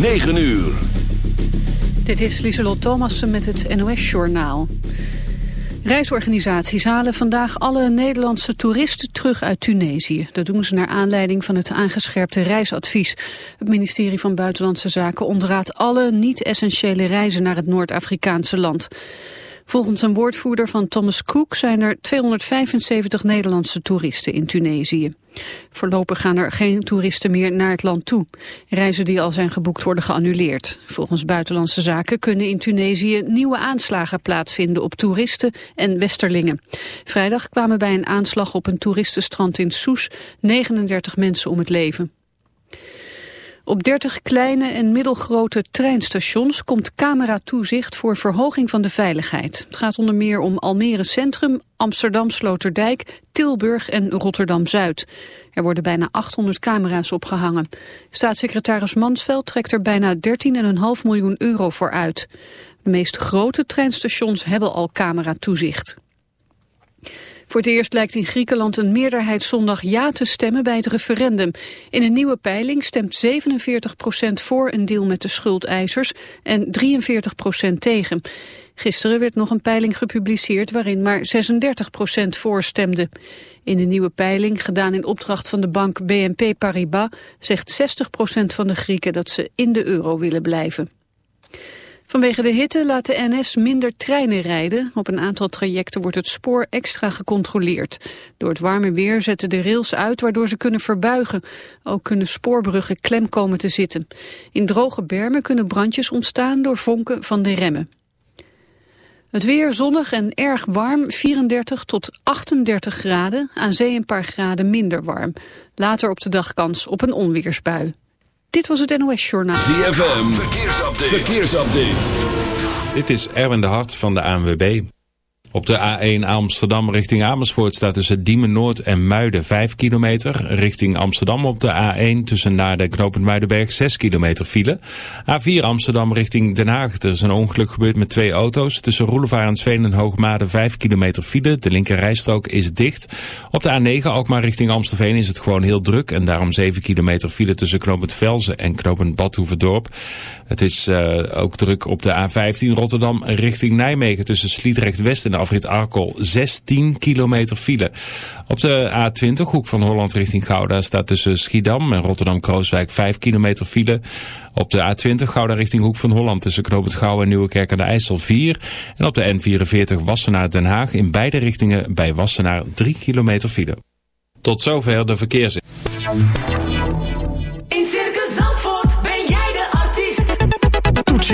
9 uur. Dit is Lieselot Thomassen met het NOS-journaal. Reisorganisaties halen vandaag alle Nederlandse toeristen terug uit Tunesië. Dat doen ze naar aanleiding van het aangescherpte reisadvies. Het ministerie van Buitenlandse Zaken ontraadt alle niet-essentiële reizen naar het Noord-Afrikaanse land. Volgens een woordvoerder van Thomas Cook zijn er 275 Nederlandse toeristen in Tunesië. Voorlopig gaan er geen toeristen meer naar het land toe. Reizen die al zijn geboekt worden geannuleerd. Volgens Buitenlandse Zaken kunnen in Tunesië nieuwe aanslagen plaatsvinden op toeristen en westerlingen. Vrijdag kwamen bij een aanslag op een toeristenstrand in Soes 39 mensen om het leven. Op 30 kleine en middelgrote treinstations komt cameratoezicht voor verhoging van de veiligheid. Het gaat onder meer om Almere Centrum, Amsterdam Sloterdijk, Tilburg en Rotterdam-Zuid. Er worden bijna 800 camera's opgehangen. Staatssecretaris Mansveld trekt er bijna 13,5 miljoen euro voor uit. De meest grote treinstations hebben al cameratoezicht. Voor het eerst lijkt in Griekenland een meerderheid zondag ja te stemmen bij het referendum. In een nieuwe peiling stemt 47% voor een deal met de schuldeisers en 43% tegen. Gisteren werd nog een peiling gepubliceerd waarin maar 36 voor stemde. In de nieuwe peiling, gedaan in opdracht van de bank BNP Paribas, zegt 60% van de Grieken dat ze in de euro willen blijven. Vanwege de hitte laat de NS minder treinen rijden. Op een aantal trajecten wordt het spoor extra gecontroleerd. Door het warme weer zetten de rails uit waardoor ze kunnen verbuigen. Ook kunnen spoorbruggen klem komen te zitten. In droge bermen kunnen brandjes ontstaan door vonken van de remmen. Het weer zonnig en erg warm, 34 tot 38 graden. Aan zee een paar graden minder warm. Later op de dag kans op een onweersbui. Dit was het NOS Journaal. ZFM, verkeersupdate. verkeersupdate. Dit is Erwin de Hart van de ANWB. Op de A1 Amsterdam richting Amersfoort staat tussen Diemen Noord en Muiden 5 kilometer. Richting Amsterdam op de A1 tussen Naarden en Knopend Muidenberg 6 kilometer file. A4 Amsterdam richting Den Haag. Er is een ongeluk gebeurd met twee auto's. Tussen Roelevarensveen en Hoogmade 5 kilometer file. De linker rijstrook is dicht. Op de A9 ook maar richting Amstelveen is het gewoon heel druk. En daarom 7 kilometer file tussen Knopend Velzen en Knopend Badhoevedorp. Het is uh, ook druk op de A15 Rotterdam richting Nijmegen tussen Sliedrecht West en afrit Arkel 16 kilometer file. Op de A20 hoek van Holland richting Gouda staat tussen Schiedam en Rotterdam-Krooswijk 5 kilometer file. Op de A20 Gouda richting Hoek van Holland tussen Knoop het Gouw en Nieuwekerk aan de IJssel 4. En op de N44 Wassenaar Den Haag in beide richtingen bij Wassenaar 3 kilometer file. Tot zover de verkeers.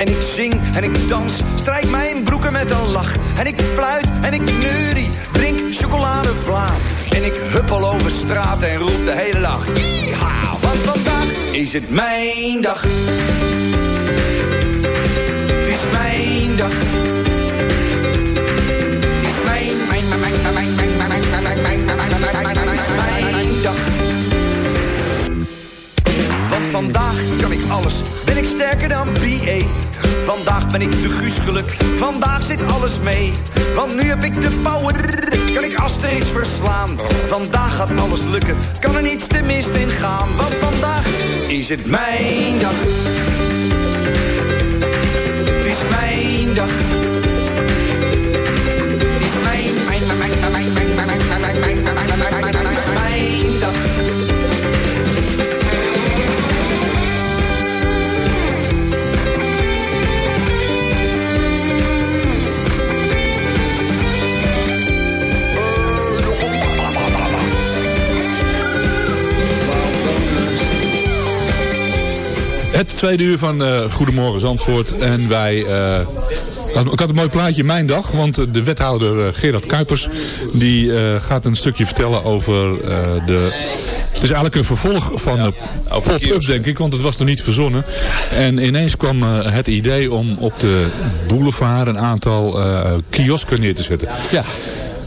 En ik zing en ik dans, strijk mijn broeken met een lach. En ik fluit en ik neurie, drink chocoladevla. En ik huppel over straat en roep de hele dag. Yeeha, want vandaag is het mijn dag. Het is mijn dag. Vandaag kan ik alles, ben ik sterker dan B.A. Vandaag ben ik de Guus geluk Vandaag zit alles mee, want nu heb ik de power. Kan ik Asterix verslaan? Vandaag gaat alles lukken, kan er niets te mist in gaan. Want vandaag is het mijn dag. Het is mijn dag. Het tweede uur van eh, Goedemorgen Zandvoort. En wij... eh, ik had, ik had een mooi plaatje in mijn dag, want eh, de wethouder Gerard Kuipers die eh, gaat een stukje vertellen over eh, de... Het is eigenlijk een vervolg van de pop-up denk ik, want het was nog niet verzonnen. En ineens kwam het idee om op de boulevard een aantal eh kiosken neer te zetten. Ja,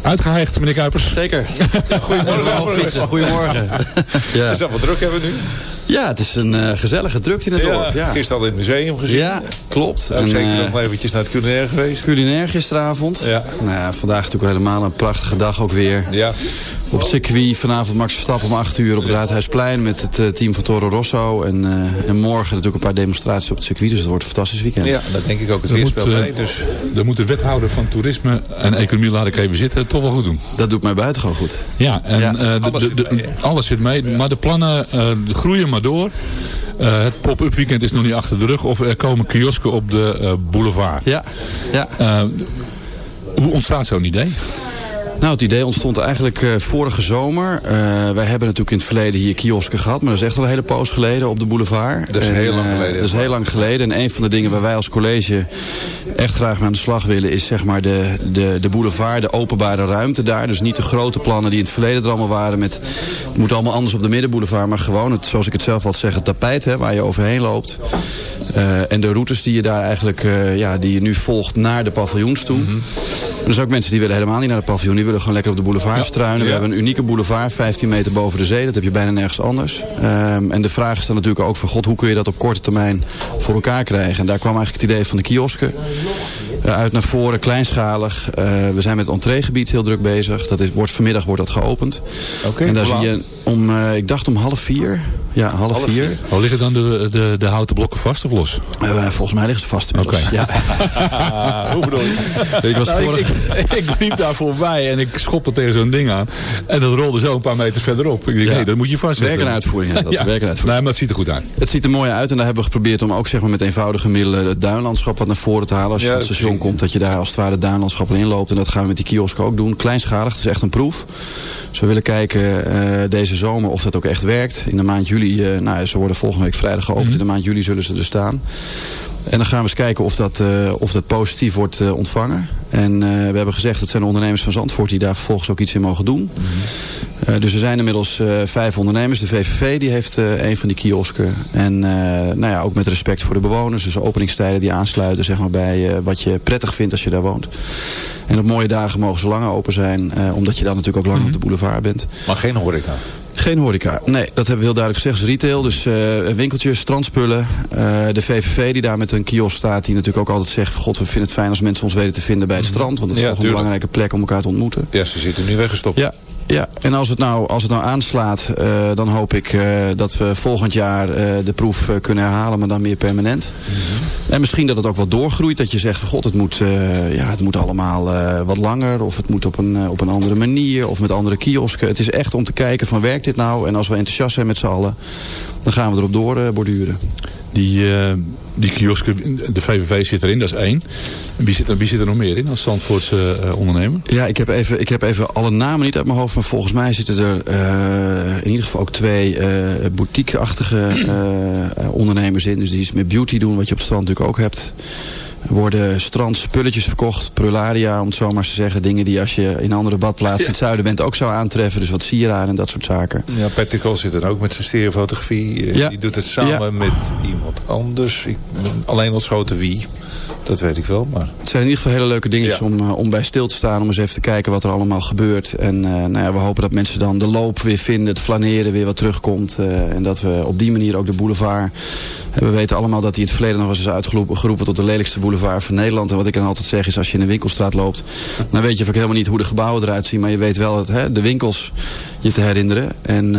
Uitgeheigd, meneer Kuipers. zeker. Goedemorgen. Goedemorgen. Ja. Is dat wat druk hebben we nu? Ja, het is een eh, gezellige drukte in het dorp. Ja, Gisteren al in het museum gezien. ja klopt. En, zeker eh, nog eventjes naar het culinair geweest. culinair gisteravond. Ja. Nou ja, vandaag natuurlijk helemaal een prachtige dag ook weer. Ja. Op het circuit vanavond Max Verstappen om 8 uur op het Raadhuisplein met het eh, team van Toro Rosso. En, eh, en morgen natuurlijk een paar demonstraties op het circuit. Dus het wordt een fantastisch weekend. ja, dat denk ik ook. Het Dan weer moet, speelt mee. Dus Dan moet de wethouder van toerisme en economie, laat ik even zitten, toch wel goed doen. Dat doet mij buitengewoon goed. Ja, en Ja, eh, de- alles de- zit de- alles zit mee. Maar de plannen eh, groeien maar door. Eh, het pop-up weekend is nog niet achter de rug. Of er komen kiosken op de eh, boulevard. Ja, ja. Eh, hoe ontstaat zo'n idee? Nou, het idee ontstond eigenlijk eh, vorige zomer. Eh, wij hebben natuurlijk in het verleden hier kiosken gehad. Maar dat is echt al een hele poos geleden op de boulevard. Dat is En, heel lang eh, geleden. dat is heel lang geleden. En een van de dingen waar wij als college echt graag mee aan de slag willen... is zeg maar de, de, de boulevard, de openbare ruimte daar. Dus niet de grote plannen die in het verleden er allemaal waren... met het moet allemaal anders op de middenboulevard... maar gewoon, het, zoals ik het zelf altijd zeg, het tapijt hè, waar je overheen loopt. En de routes die je daar eigenlijk ja, die je nu volgt naar de paviljoens toe. Er zijn ook mensen die willen helemaal niet naar de paviljoen. Willen gewoon lekker op de boulevard struinen. We hebben een unieke boulevard, 15 meter boven de zee. Dat heb je bijna nergens anders. Ehm, en de vraag is dan natuurlijk ook van... God, hoe kun je dat op korte termijn voor elkaar krijgen? En daar kwam eigenlijk het idee van de kiosken eh, uit naar voren, kleinschalig. Eh, we zijn met het entreegebied heel druk bezig. Dat is, wordt, vanmiddag wordt dat geopend. Oké, en daar zie je om, eh, ik dacht om half vier. Ja, half, vier. Oh, liggen dan de, de, de houten blokken vast of los? Eh, volgens mij liggen ze vast inmiddels. Oké. Ja. hoe bedoel je? Ik was Nou, vorig- ik, ik, ik liep daar voorbij en ik schopte tegen zo'n ding aan. En dat rolde zo een paar meter verderop. Ik denk, Ja. nee, dat moet je vastzetten. Werk en uitvoering, ja, dat werk en uitvoering. Nee, maar het ziet er goed uit. Het ziet er mooi uit en daar hebben we geprobeerd om ook zeg maar, met eenvoudige middelen het duinlandschap wat naar voren te halen. Als je Ja, van het dat station komt, dat je daar als het ware het duinlandschap in loopt. En dat gaan we met die kiosken ook doen. Kleinschalig, het is echt een proef. Dus we willen kijken eh, deze zomer of dat ook echt werkt. In de maand juli, eh, nou, ze worden volgende week vrijdag geopend. In de maand juli zullen ze er staan. En dan gaan we eens kijken of dat, eh, of dat positief wordt eh, ontvangen. En eh, we hebben gezegd, het zijn de ondernemers van Zandvoort die daar vervolgens ook iets in mogen doen. Eh, dus er zijn inmiddels eh, vijf ondernemers. De VVV die heeft eh, een van die kiosken. En eh, nou ja, ook met respect voor de bewoners. Dus openingstijden die aansluiten zeg maar, bij eh, wat je prettig vindt als je daar woont. En op mooie dagen mogen ze langer open zijn. eh, omdat je dan natuurlijk ook langer op de boulevard bent. Maar geen horeca. Geen horeca. Nee, dat hebben we heel duidelijk gezegd. Is retail, dus eh, winkeltjes, strandspullen. Eh, de VVV die daar met een kiosk staat. Die natuurlijk ook altijd zegt... God, we vinden het fijn als mensen ons weten te vinden bij het strand. Want dat is Ja, toch een belangrijke plek om elkaar te ontmoeten. Ja, ze zitten nu weggestopt. Ja, ja. en als het nou, als het nou aanslaat, eh, dan hoop ik eh, dat we volgend jaar eh, de proef kunnen herhalen, maar dan meer permanent. En misschien dat het ook wat doorgroeit, dat je zegt van god, het moet, ja, het moet allemaal wat langer, of het moet op een, op een andere manier, of met andere kiosken. Het is echt om te kijken van werkt dit nou? En als we enthousiast zijn met z'n allen, dan gaan we erop door borduren. Die, die kiosken, de VVV zit erin, dat is één. Wie zit er, wie zit er nog meer in als Zandvoortse eh, ondernemer? Ja, ik heb, even, ik heb even alle namen niet uit mijn hoofd. Maar volgens mij zitten er eh, in ieder geval ook twee eh boutique-achtige ondernemers in. Dus die iets met beauty doen, wat je op het strand natuurlijk ook hebt. Er worden strandspulletjes verkocht. Prularia, om het zo maar te zeggen. Dingen die als je in andere badplaats in het zuiden bent ook zou aantreffen. Dus wat sieraden en dat soort zaken. Ja, Patrick zit er ook met zijn stereofotografie. Eh, Ja. Die doet het samen Ja. met iemand anders. Ik alleen ontschoten wie. Dat weet ik wel, maar... Het zijn in ieder geval hele leuke dingetjes Ja. om, eh, om bij stil te staan. Om eens even te kijken wat er allemaal gebeurt. En eh, nou ja, we hopen dat mensen dan de loop weer vinden. Het flaneren weer wat terugkomt. eh, en dat we op die manier ook de boulevard... we weten allemaal dat hij in het verleden nog eens is uitgeroepen geroepen tot de lelijkste boulevard van Nederland. En wat ik dan altijd zeg is, als je in de winkelstraat loopt... dan weet je vaak helemaal niet hoe de gebouwen eruit zien. Maar je weet wel het, hè, de winkels je te herinneren. En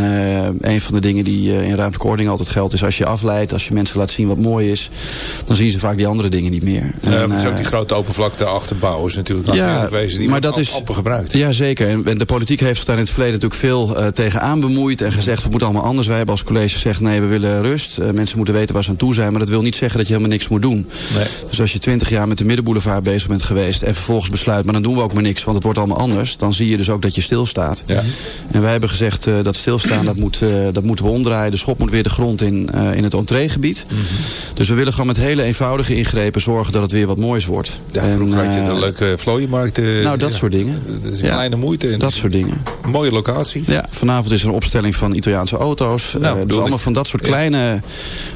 een van de dingen die in ruimtelijke ordening altijd geldt... is als je afleidt, als je mensen laat zien wat mooi is... dan zien ze vaak die andere dingen niet meer. Ja, En, maar het is ook eh, die grote open vlakte achterbouw is natuurlijk Ja, geweest. Die maar dat is- amper gebruikt. Ja, zeker. En, en de politiek heeft zich daar in het verleden natuurlijk veel eh, tegenaan bemoeid. En gezegd, het moet allemaal anders. Wij hebben als college gezegd, nee, we willen rust. Eh, mensen moeten weten waar ze aan toe zijn. Maar dat wil niet zeggen dat je helemaal niks moet doen. Nee. Dus als je twintig jaar met de middenboulevard bezig bent geweest... en vervolgens besluit, maar dan doen we ook maar niks... want het wordt allemaal anders... dan zie je dus ook dat je stilstaat. Ja. En wij hebben gezegd, dat stilstaan, dat, moet, dat moeten we omdraaien. De schop moet weer de grond in, in het entreegebied. Mhm. Dus we willen gewoon met hele eenvoudige ingrepen... zorgen dat het weer wat moois wordt. Ja, En, vroeger had je eh, de leuke vlooienmarkt. eh, nou, dat ja. soort dingen. Dat is een Ja. kleine moeite. En Dat soort dingen. een mooie locatie. Ja, vanavond is er een opstelling van Italiaanse auto's. Nou, Eh, dus allemaal ik. van dat soort kleine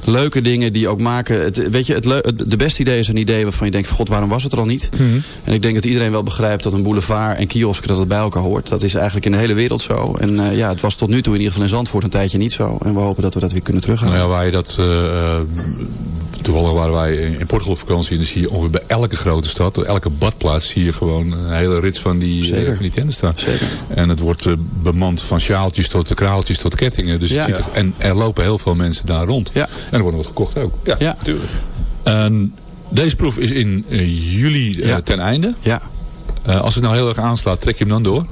leuke dingen die ook maken. Het, weet je, het, de beste idee is een idee waarvan je denkt: van, God, waarom was het er al niet? Mhm. En ik denk dat iedereen wel begrijpt dat een boulevard en kiosk dat het bij elkaar hoort. Dat is eigenlijk in de hele wereld zo. En eh, ja, het was tot nu toe in ieder geval in Zandvoort een tijdje niet zo. En we hopen dat we dat weer kunnen terughalen. Nou ja, waar je dat... eh, eh, toevallig waren wij in Portugal op vakantie. En dan zie je ongeveer bij elke grote stad, elke badplaats... zie je gewoon een hele rits van die, eh, Zeker. van die tenten staan. Zeker. En het wordt eh, bemand van sjaaltjes tot de kraaltjes tot kettingen. Dus het Ja. ziet er- en er lopen heel veel mensen daar rond. Ja. En er wordt wat gekocht ook. Ja, Ja. natuurlijk. En deze proef is in eh, juli ten einde. Ja. Als het nou heel erg aanslaat, trek je hem dan door?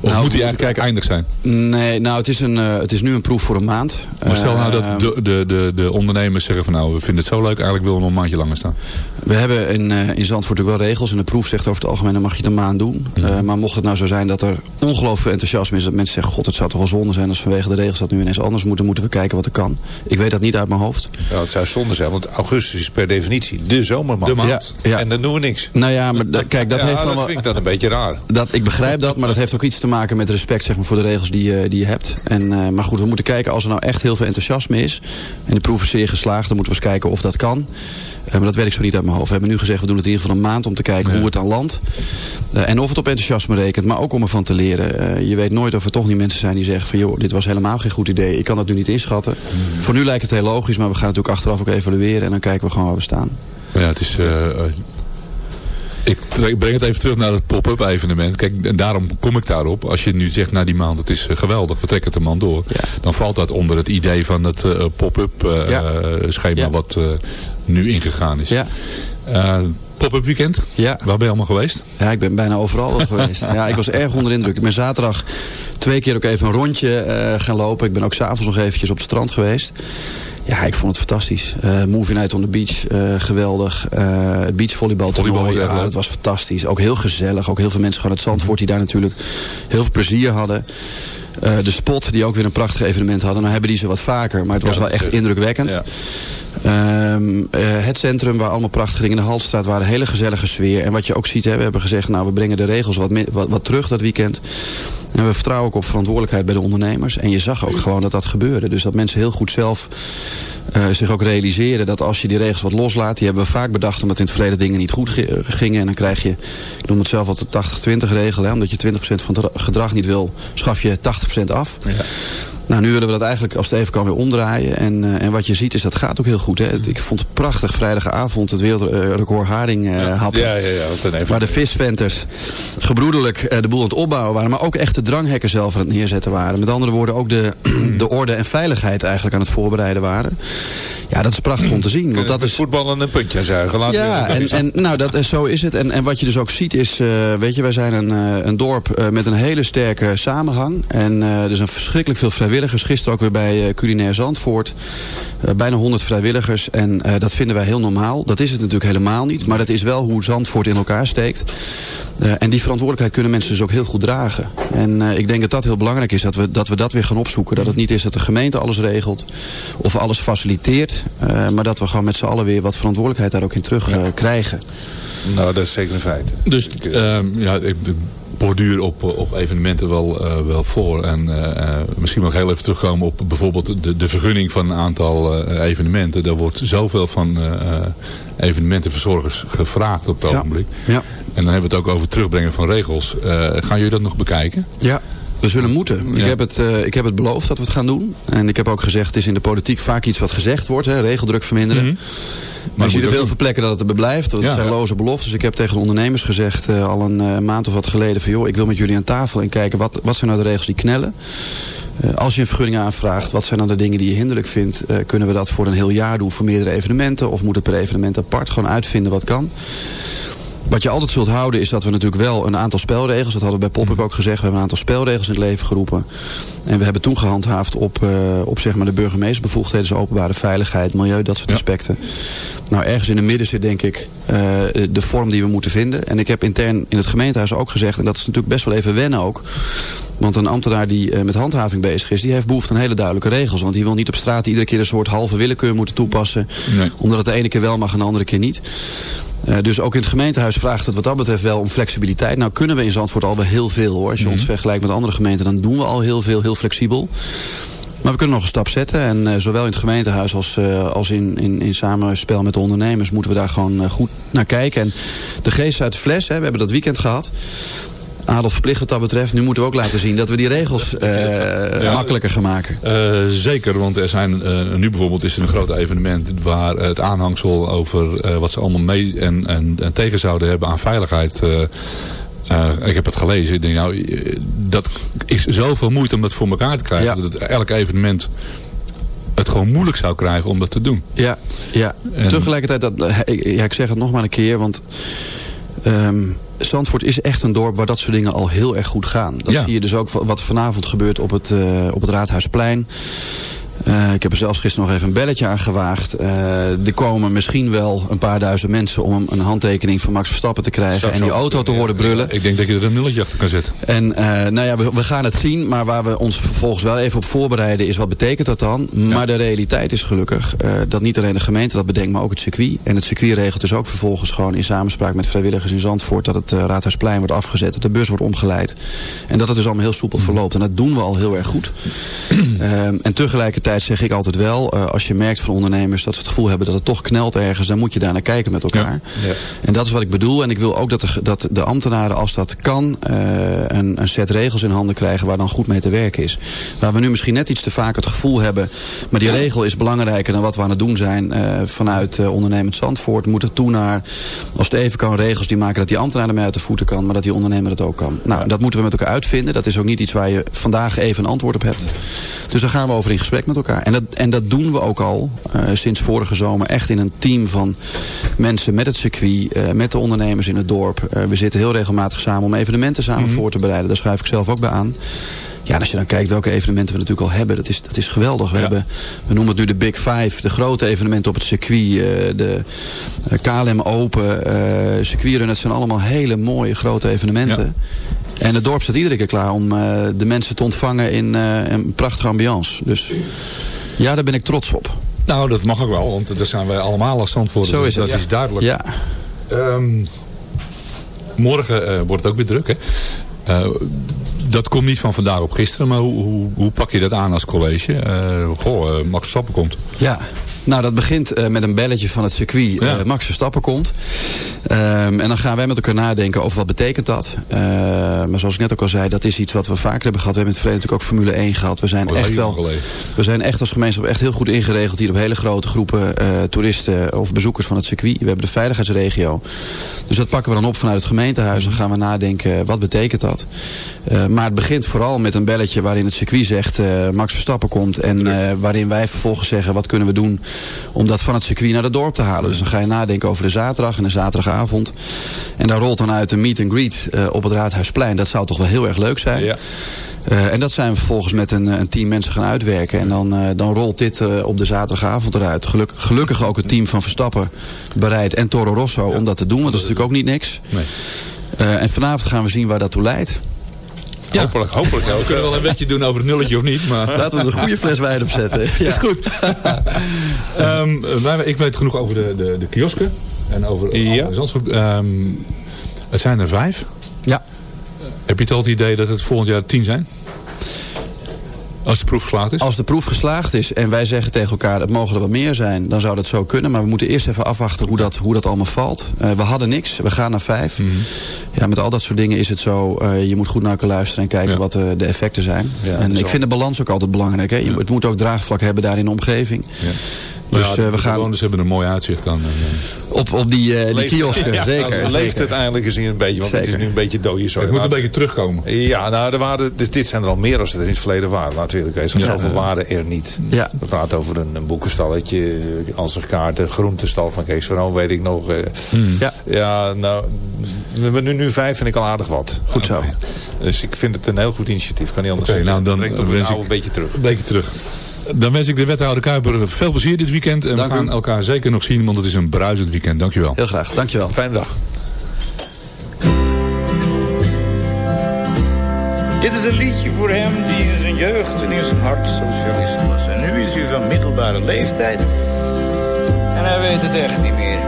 Of Nou, moet hij we eigenlijk eindig zijn? Nee, nou, het is, een, eh, het is nu een proef voor een maand. Maar stel nou Eh, dat de, de, de, de ondernemers zeggen van nou, we vinden het zo leuk, eigenlijk willen we nog een maandje langer staan. We hebben in, eh, in Zandvoort natuurlijk wel regels. En de proef zegt over het algemeen, dan mag je het een maand doen. Eh, maar mocht het nou zo zijn dat er ongelooflijk veel enthousiasme is... dat mensen zeggen, god, het zou toch wel zonde zijn... als vanwege de regels dat nu ineens anders moet... dan moeten we kijken wat er kan. Ik weet dat niet uit mijn hoofd. Ja, het zou zonde zijn, want augustus is per definitie de zomermaand. De maand. Ja, ja. En dan doen we niks. Nou ja, maar kijk, dat ja, heeft dat allemaal... vind ik dan een beetje raar. Dat, ik begrijp dat, maar dat heeft ook iets te maken met respect zeg maar, voor de regels die, je- die je hebt. En, eh, maar goed, we moeten kijken als er nou echt heel veel enthousiasme is. En de proef is zeer geslaagd, dan moeten we eens kijken of dat kan. Eh, maar dat weet ik zo niet uit mijn hoofd. We hebben nu gezegd, we doen het in ieder geval een maand om te kijken hoe het dan landt. Eh, en of het op enthousiasme rekent, maar ook om ervan te leren. Eh, je weet nooit of er toch niet mensen zijn die zeggen van... joh, dit was helemaal geen goed idee, ik kan dat nu niet inschatten. Voor nu lijkt het heel logisch, maar we gaan natuurlijk achteraf ook evalueren... en dan kijken we gewoon waar we staan. Ja, het is... ik breng het even terug naar het pop-up evenement. Kijk, en daarom kom ik daarop. Als je nu zegt, nou die maand, het is eh, geweldig, we trekken het de man door. Ja. Dan valt dat onder het idee van het eh, pop-up eh, Ja. schema Ja. wat nu ingegaan is. Ja. Pop-up weekend, Ja. waar ben je allemaal geweest? Ja, ik ben bijna overal wel geweest. Ja, ik was erg onder de indruk. Ik ben zaterdag twee keer ook even een rondje eh, gaan lopen. Ik ben ook s'avonds nog eventjes op het strand geweest. Ja, ik vond het fantastisch. Eh movie Night on the Beach, eh, geweldig. Het beachvolleybal toernooi, ja, dat was fantastisch. Ook heel gezellig. Ook heel veel mensen gewoon uit Zandvoort die daar natuurlijk heel veel plezier hadden. Eh, de spot, die ook weer een prachtig evenement hadden. Nou hebben die ze wat vaker, maar het was Ja, wel echt indrukwekkend. ja. Ehm, eh, het centrum waar allemaal prachtig dingen in de Haltestraat waren. een Hele gezellige sfeer. En wat je ook ziet, hè, we hebben gezegd, nou we brengen de regels wat, wat terug dat weekend. En we vertrouwen ook op verantwoordelijkheid bij de ondernemers. En je zag ook gewoon dat dat gebeurde. Dus dat mensen heel goed zelf eh, zich ook realiseren dat als je die regels wat loslaat. Die hebben we vaak bedacht omdat in het verleden dingen niet goed gi- gingen. En dan krijg je, ik noem het zelf altijd de 80-20 regel. Hè, omdat je 20% van het gedrag niet wil, schaf je 80% af. Nou, nu willen we dat eigenlijk als het even kan weer omdraaien. En, eh, en wat je ziet is dat gaat ook heel goed. Hè. Ik vond het prachtig vrijdagavond het wereldrecord haring happen. Ja, ja, ja. Een even... Waar de visventers gebroedelijk eh, de boel aan het opbouwen waren. Maar ook echt de dranghekken zelf aan het neerzetten waren. Met andere woorden ook de, de orde en veiligheid eigenlijk aan het voorbereiden waren. Ja, dat is prachtig om te zien. Want dat is, voetballen een puntje zuigen. Laten ja, en, en nou, dat, zo is het. En, en wat je dus ook ziet is, weet je, wij zijn een, een dorp met een hele sterke samenhang. En er zijn verschrikkelijk veel vrijwilligers. Gisteren ook weer bij eh, Culinair Zandvoort. Eh, bijna 100 vrijwilligers. En eh, dat vinden wij heel normaal. Dat is het natuurlijk helemaal niet. Maar dat is wel hoe Zandvoort in elkaar steekt. Eh, en die verantwoordelijkheid kunnen mensen dus ook heel goed dragen. En eh, ik denk dat dat heel belangrijk is. Dat we, dat we dat weer gaan opzoeken. Dat het niet is dat de gemeente alles regelt. Of alles faciliteert. eh, maar dat we gewoon met z'n allen weer wat verantwoordelijkheid daar ook in terug eh, krijgen. Nou, dat is zeker een feit. Dus ehm, ja, ik borduur op, op evenementen wel, eh, wel voor. En eh, eh, misschien nog heel even terugkomen op bijvoorbeeld de, de vergunning van een aantal eh, evenementen. Er wordt zoveel van eh, eh, evenementenverzorgers gevraagd op het Ja. ogenblik. Ja. En dan hebben we het ook over terugbrengen van regels. Eh, gaan jullie dat nog bekijken? Ja. We zullen moeten. Ik, Ja. heb het, eh, ik heb het beloofd dat we het gaan doen. En ik heb ook gezegd, het is in de politiek vaak iets wat gezegd wordt. Hè, regeldruk verminderen. Mhm. Maar je ziet op heel veel plekken dat het er blijft. Dat Ja, zijn ja. loze beloftes. Ik heb tegen de ondernemers gezegd eh, al een eh, maand of wat geleden... van joh, ik wil met jullie aan tafel en kijken wat, wat zijn nou de regels die knellen. Eh, als je een vergunning aanvraagt, wat zijn dan de dingen die je hinderlijk vindt? Kunnen we dat voor een heel jaar doen voor meerdere evenementen? Of moet het per evenement apart? Gewoon uitvinden wat kan. Wat je altijd zult houden is dat we natuurlijk wel een aantal spelregels... dat hadden we bij Pop-Up ook gezegd... we hebben een aantal spelregels in het leven geroepen. En we hebben toen gehandhaafd op, eh, op zeg maar de burgemeestersbevoegdheden... dus openbare veiligheid, milieu, dat soort Ja. aspecten. Nou, ergens in het midden zit denk ik eh, de vorm die we moeten vinden. En ik heb intern in het gemeentehuis ook gezegd... en dat is natuurlijk best wel even wennen ook... Want een ambtenaar die eh, met handhaving bezig is... die heeft behoefte aan hele duidelijke regels. Want die wil niet op straat iedere keer een soort halve willekeur moeten toepassen. Nee. Omdat het de ene keer wel mag en de andere keer niet. Eh, dus ook in het gemeentehuis vraagt het wat dat betreft wel om flexibiliteit. Nou kunnen we in Zandvoort al wel heel veel hoor. Als je ons vergelijkt met andere gemeenten... dan doen we al heel veel, heel flexibel. Maar we kunnen nog een stap zetten. En eh, zowel in het gemeentehuis als, als in, in, in samenspel met de ondernemers... moeten we daar gewoon goed naar kijken. En de geest uit de fles, hè, we hebben dat weekend gehad... Adel verplicht wat dat betreft. Nu moeten we ook laten zien dat we die regels eh, Ja. makkelijker gaan maken. Eh, zeker, want er zijn, eh, nu bijvoorbeeld is er een groot evenement waar het aanhangsel over wat ze allemaal mee en, en, en tegen zouden hebben aan veiligheid. ik heb het gelezen. Ik denk, nou, dat is zoveel moeite om dat voor elkaar te krijgen. Ja. Dat elk evenement het gewoon moeilijk zou krijgen om dat te doen. Ja, ja. En- tegelijkertijd, dat, ja, ik zeg het nog maar een keer, want ehm, Zandvoort is echt een dorp waar dat soort dingen al heel erg goed gaan. Dat Ja. zie je dus ook wat vanavond gebeurt op het, eh, op het Raadhuisplein. Eh, ik heb er zelfs gisteren nog even een belletje aan gewaagd. Eh, er komen misschien wel een paar duizend mensen om een- handtekening van Max Verstappen te krijgen. En die auto te horen brullen. Ik denk dat je er een nulletje achter kan zetten. En nou ja, we, we gaan het zien. Maar waar we ons vervolgens wel even op voorbereiden is wat betekent dat dan. Maar de realiteit is gelukkig dat niet alleen de gemeente dat bedenkt, maar ook het circuit. En het circuit regelt dus ook vervolgens gewoon in samenspraak met vrijwilligers in Zandvoort dat het eh, Raadhuisplein wordt afgezet, dat de bus wordt omgeleid. En dat het dus allemaal heel soepel verloopt. En dat doen we al heel erg goed. Ehm, en tegelijkertijd zeg ik altijd wel, eh, als je merkt van ondernemers dat ze het gevoel hebben dat het toch knelt ergens, dan moet je daar naar kijken met elkaar. Ja. En dat is wat ik bedoel. En ik wil ook dat de, dat de ambtenaren, als dat kan, eh, een, een set regels in handen krijgen waar dan goed mee te werken is. Waar we nu misschien net iets te vaak het gevoel hebben, maar die regel is belangrijker dan wat we aan het doen zijn vanuit ondernemend Zandvoort. Moet het toe naar, als het even kan, regels die maken dat die ambtenaar uit de voeten kan, maar dat die ondernemer het ook kan. Nou, dat moeten we met elkaar uitvinden. Dat is ook niet iets waar je vandaag even een antwoord op hebt. Dus daar gaan we over in gesprek met elkaar. En dat, en dat doen we ook al eh, sinds vorige zomer echt in een team van mensen met het circuit, eh, met de ondernemers in het dorp. Eh, we zitten heel regelmatig samen om evenementen samen voor te bereiden. Daar schuif ik zelf ook bij aan. Ja, en als je dan kijkt welke evenementen we natuurlijk al hebben, dat is, dat is geweldig. We, Ja. hebben, we noemen het nu de Big Five, de grote evenementen op het circuit, de KLM Open, circuitrun. Dat zijn allemaal hele mooie grote evenementen. En het dorp staat iedere keer klaar om eh, de mensen te ontvangen in eh, een prachtige ambiance. Dus ja, daar ben ik trots op. Nou, dat mag ook wel, want daar zijn wij allemaal als Zandvoort. Zo is dat het. is duidelijk. Ja, Ehm, morgen eh, wordt het ook weer druk, hè? Dat komt niet van vandaag op gisteren, maar hoe, hoe, hoe pak je dat aan als college? Goh, Max Verstappen komt. ja. Nou, dat begint eh, met een belletje van het circuit. Ja. Eh, Max Verstappen komt. Ehm, en dan gaan wij met elkaar nadenken over wat betekent dat. Eh, maar zoals ik net ook al zei, dat is iets wat we vaker hebben gehad. We hebben in het verleden natuurlijk ook Formule 1 gehad. We zijn echt wel... We zijn echt als gemeenschap echt heel goed ingeregeld hier op hele grote groepen eh, toeristen of bezoekers van het circuit. We hebben de veiligheidsregio. Dus dat pakken we dan op vanuit het gemeentehuis. Dan gaan we nadenken, wat betekent dat? Maar het begint vooral met een belletje waarin het circuit zegt Max Verstappen komt. En waarin wij vervolgens zeggen, wat kunnen we doen om dat van het circuit naar het dorp te halen. Dus dan ga je nadenken over de zaterdag en de zaterdagavond. En daar rolt dan uit een meet and greet eh, op het Raadhuisplein. Dat zou toch wel heel erg leuk zijn. Ja. Eh, en dat zijn we vervolgens met een, een team mensen gaan uitwerken. En dan, eh, dan rolt dit eh, op de zaterdagavond eruit. Geluk, gelukkig ook het team van Verstappen bereid en Toro Rosso om dat te doen. Want dat is natuurlijk ook niet niks. Nee. Eh, en vanavond gaan we zien waar dat toe leidt. Hopelijk, hopelijk. we kunnen wel een wetje doen over het nulletje of niet, maar... Laten we er een goede fles wijn op zetten. Ja. Is goed. Ehm, wij- ik weet genoeg over de, de, de kiosken. En over Ja. Ehm, het zijn er vijf. Ja. Heb je het al het idee dat het volgend jaar tien zijn? Als de proef geslaagd is? Als de proef geslaagd is en wij zeggen tegen elkaar... het mogen er wat meer zijn, dan zou dat zo kunnen. Maar we moeten eerst even afwachten hoe dat, hoe dat allemaal valt. Eh, we hadden niks, we gaan naar vijf. Mhm. Ja, met al dat soort dingen is het zo... eh, je moet goed naar elkaar luisteren en kijken Ja. wat eh, de effecten zijn. Ja, en ik vind de balans ook altijd belangrijk. Hè? Je, Het moet ook draagvlak hebben daar in de omgeving. Nou Dus ja, eh, we de gaan bewoners hebben een mooi uitzicht dan. eh. op, op die, eh die Leeft- kiosken, Ja, zeker. nou, zeker. leeft het eindelijk eens een beetje, want het is nu een beetje dode zooi. Het moet een beetje terugkomen. Ja, nou, er waren, dus dit zijn er al meer als er in het verleden waren. Laten we eerlijk zijn. Want Ja. zoveel waren er niet. Ja. We praten over een, een boekenstalletje, Ansichtkaarten, groentestal van Kees Verhoon, weet ik nog. eh. Ja. Ja, nou, we hebben nu, nu vijf vind ik al aardig wat. Goed zo. Dus ik vind het een heel goed initiatief. Kan niet anders Oké, zeggen. nou, dan Brengt het oude ik- een beetje terug. Een beetje terug. Dan wens ik de wethouder Kuiper veel plezier dit weekend. En Dank we gaan u. elkaar zeker nog zien, want het is een bruisend weekend. Dankjewel. Heel graag, dankjewel. Fijne dag. Dit is een liedje voor hem die in zijn jeugd en in zijn hart socialist was. En nu is hij van middelbare leeftijd en hij weet het echt niet meer.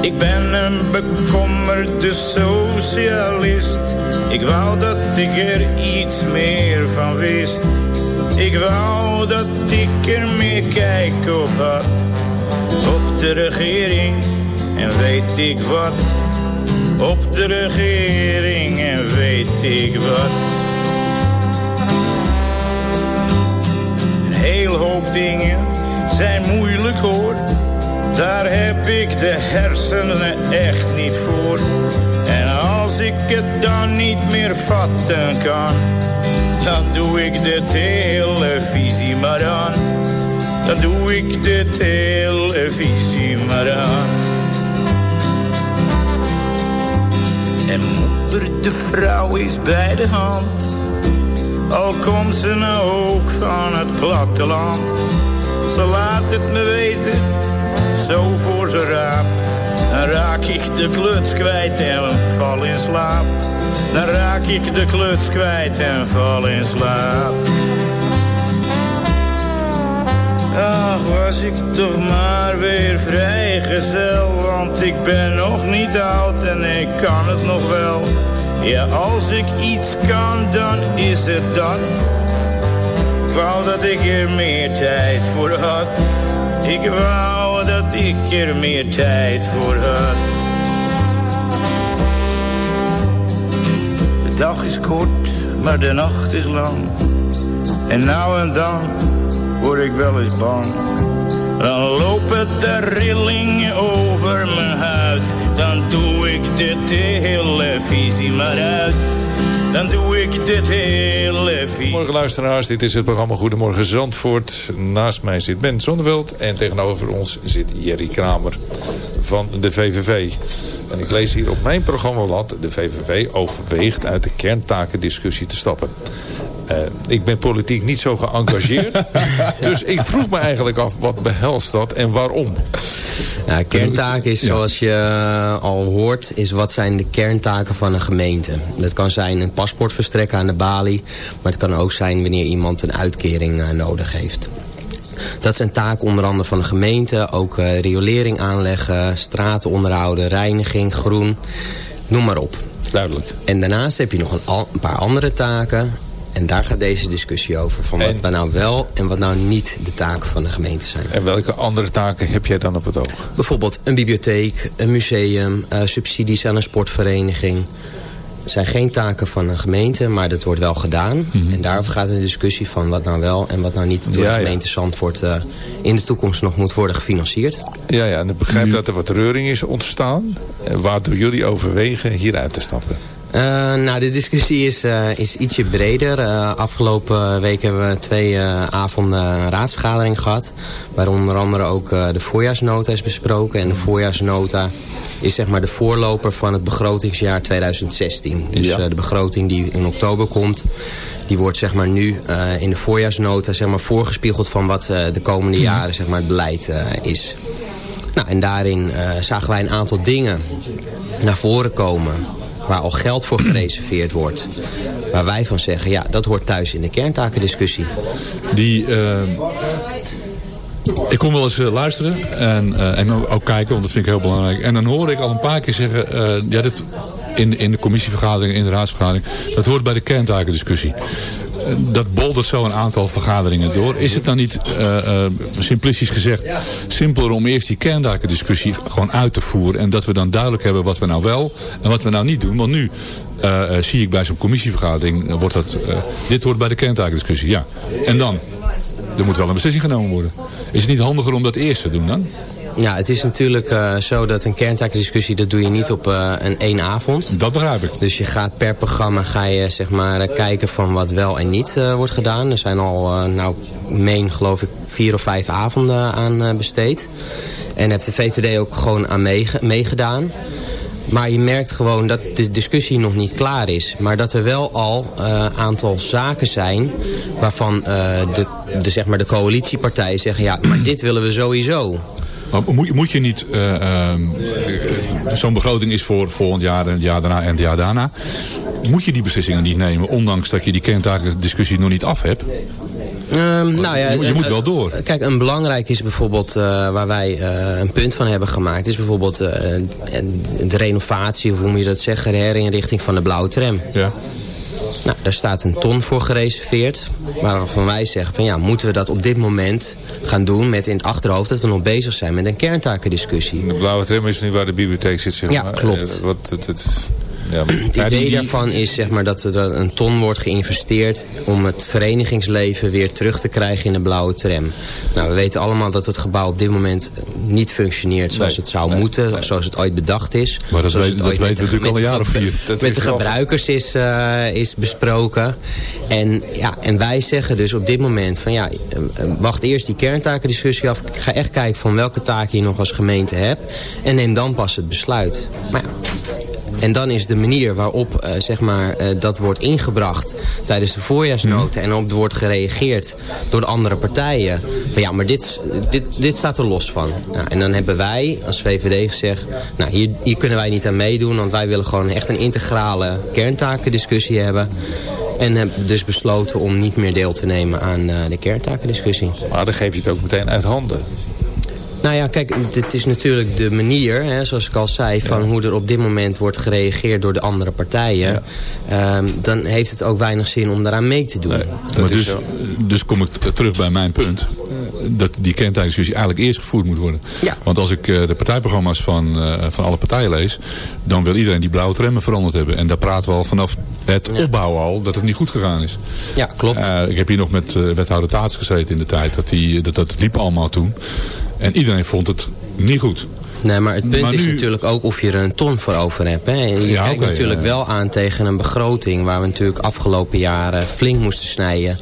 Ik ben een bekommerde socialist. Ik wou dat ik er iets meer van wist. Ik wou dat ik er meer kijk op had. Op de regering en weet ik wat. Op de regering en weet ik wat. Een heel hoop dingen zijn moeilijk hoor. Daar heb ik de hersenen echt niet voor. Als ik het dan niet meer vatten kan, dan doe ik de televisie maar aan. Dan doe ik de televisie maar aan. En moeder de vrouw is bij de hand. Al komt ze nou ook van het platteland. Ze laat het me weten, zo voor ze raap. Dan raak ik de kluts kwijt en val in slaap. Dan raak ik de kluts kwijt en val in slaap. Ach, was ik toch maar weer vrijgezel, want ik ben nog niet oud en ik kan het nog wel. Ja, als ik iets kan, dan is het dat. Ik wou dat ik er meer tijd voor had. Ik wou ik er meer tijd voor had. De dag is kort, maar de nacht is lang. En nou en dan word ik wel eens bang. Dan lopen de rillingen over mijn huid. Dan doe ik de televisie maar uit. Morgen luisteraars, dit is het programma Goedemorgen Zandvoort. Naast mij zit Ben Zonneveld en tegenover ons zit Jerry Kramer van de VVV. En ik lees hier op mijn programmablad, de VVV overweegt uit de kerntakendiscussie te stappen. Eh, ik ben politiek niet zo geëngageerd. dus ik vroeg me eigenlijk af, wat behelst dat en waarom? Ja, kerntaak is, zoals je eh, al hoort, is wat zijn de kerntaken van een gemeente. Dat kan zijn een paspoort verstrekken aan de balie, maar het kan ook zijn wanneer iemand een uitkering eh, nodig heeft. Dat zijn taken onder andere van de gemeente, ook eh, riolering aanleggen, straten onderhouden, reiniging, groen, noem maar op. Duidelijk. En daarnaast heb je nog een, een paar andere taken. En daar gaat deze discussie over. Van wat En- nou wel en wat nou niet de taken van de gemeente zijn. En welke andere taken heb jij dan op het oog? Bijvoorbeeld een bibliotheek, een museum, eh, subsidies aan een sportvereniging. Het zijn geen taken van een gemeente, maar dat wordt wel gedaan. En daarover gaat een discussie van wat nou wel en wat nou niet door Ja, de gemeente Zandvoort eh, in de toekomst nog moet worden gefinancierd. Ja, ja, en ik begrijp dat er wat reuring is ontstaan. eh, Waardoor jullie overwegen hieruit te stappen. Eh, nou, de discussie is, eh, is ietsje breder. Eh, afgelopen week hebben we twee avonden een raadsvergadering gehad. Waar onder andere ook de voorjaarsnota is besproken. En de voorjaarsnota is zeg maar de voorloper van het begrotingsjaar 2016. Dus Ja. de begroting die in oktober komt... die wordt zeg maar nu in de voorjaarsnota zeg maar, voorgespiegeld... van wat de komende jaren zeg maar, het beleid is. Nou, en daarin zagen wij een aantal dingen naar voren komen waar al geld voor gereserveerd wordt. Waar wij van zeggen, ja, dat hoort thuis in de kerntakendiscussie. Die, eh, ik kom wel eens eh, luisteren en, eh, en ook kijken, want dat vind ik heel belangrijk. En dan hoor ik al een paar keer zeggen, ja, dit, in, in de commissievergadering, in de raadsvergadering. Dat hoort bij de kerntakendiscussie. Dat boldert zo een aantal vergaderingen door. Is het dan niet, eh, eh, simplistisch gezegd, simpeler om eerst die kerntakendiscussie gewoon uit te voeren. En dat we dan duidelijk hebben wat we nou wel en wat we nou niet doen. Want nu eh, zie ik bij zo'n commissievergadering, wordt dat, dit hoort bij de kerntakendiscussie. Ja. En dan? Er moet wel een beslissing genomen worden. Is het niet handiger om dat eerst te doen dan? Ja, het is natuurlijk eh, zo dat een kerntakendiscussie... dat doe je niet op eh, een één avond. Dat begrijp ik. Dus je gaat per programma ga je, zeg maar, eh, kijken van wat wel en niet wordt gedaan. Er zijn al, nou, meen geloof ik, vier of vijf avonden aan besteed. En heeft de VVD ook gewoon aan meege- meegedaan. Maar je merkt gewoon dat de discussie nog niet klaar is. Maar dat er wel al een aantal zaken zijn... waarvan de, de, zeg maar de coalitiepartijen zeggen... ja, maar dit willen we sowieso. Maar moet, moet je niet, eh, ehm, eh, zo'n begroting is voor volgend jaar en het jaar daarna en het jaar daarna. Moet je die beslissingen niet nemen, ondanks dat je die kerntakendiscussie nog niet af hebt? Ehm, nou ja, je, je eh, moet wel door. Kijk, een belangrijk is bijvoorbeeld, waar wij een punt van hebben gemaakt... is bijvoorbeeld de renovatie, of hoe moet je dat zeggen... de herinrichting van de blauwe tram. Ja. Nou, daar staat een ton voor gereserveerd. Waarvan wij zeggen van ja, moeten we dat op dit moment gaan doen... met in het achterhoofd dat we nog bezig zijn met een kerntakendiscussie. De blauwe tram is nu waar de bibliotheek zit, zeg Ja, maar. klopt. Eh, Wat, het, het, ja, Het idee daarvan is zeg maar, dat er een ton wordt geïnvesteerd... om het verenigingsleven weer terug te krijgen in de blauwe tram. Nou, we weten allemaal dat het gebouw op dit moment niet functioneert zoals Nee, het zou nee, moeten. nee. Zoals het ooit bedacht is. Maar dat, weet- weten we natuurlijk al een jaar of vier. Dat met de gebruikers is, eh, is besproken. En, ja, en wij zeggen dus op dit moment van ja, eh, eh, wacht eerst die kerntakendiscussie af. Ga echt kijken van welke taken je nog als gemeente hebt. En neem dan pas het besluit. Maar ja, en dan is de manier waarop eh, zeg maar, eh, dat wordt ingebracht tijdens de voorjaarsnoten... en op wordt gereageerd door de andere partijen. Van ja, maar dit, dit, dit staat er los van. Nou, en dan hebben wij als VVD gezegd... nou, hier, hier kunnen wij niet aan meedoen... want wij willen gewoon echt een integrale kerntakendiscussie hebben... En hebben dus besloten om niet meer deel te nemen aan eh, de kerntakendiscussie. maar dan geef je het ook meteen uit handen. Nou ja, kijk, dit is natuurlijk de manier, hè, zoals ik al zei... van hoe er op dit moment wordt gereageerd door de andere partijen. Ehm, dan heeft het ook weinig zin om daaraan mee te doen. Dat maar is dus, zo. dus kom ik terug bij mijn punt. Dat die kerntakendiscussie eigenlijk eerst gevoerd moet worden. Ja. Want als ik eh, de partijprogramma's van, eh, van alle partijen lees... dan wil iedereen die blauwe trammen veranderd hebben. En daar praten we al vanaf het opbouwen al dat het niet goed gegaan is. Ja, klopt. Eh, ik heb hier nog met wethouder Taats gezeten in de tijd. Dat, die, dat, dat liep allemaal toen. En iedereen vond het niet goed. Nee, maar het punt Maar is natuurlijk ook of je er een ton voor over hebt. Hè. Je Ja, kijkt natuurlijk ja, ja. wel aan tegen een begroting... waar we natuurlijk afgelopen jaren flink moesten snijden...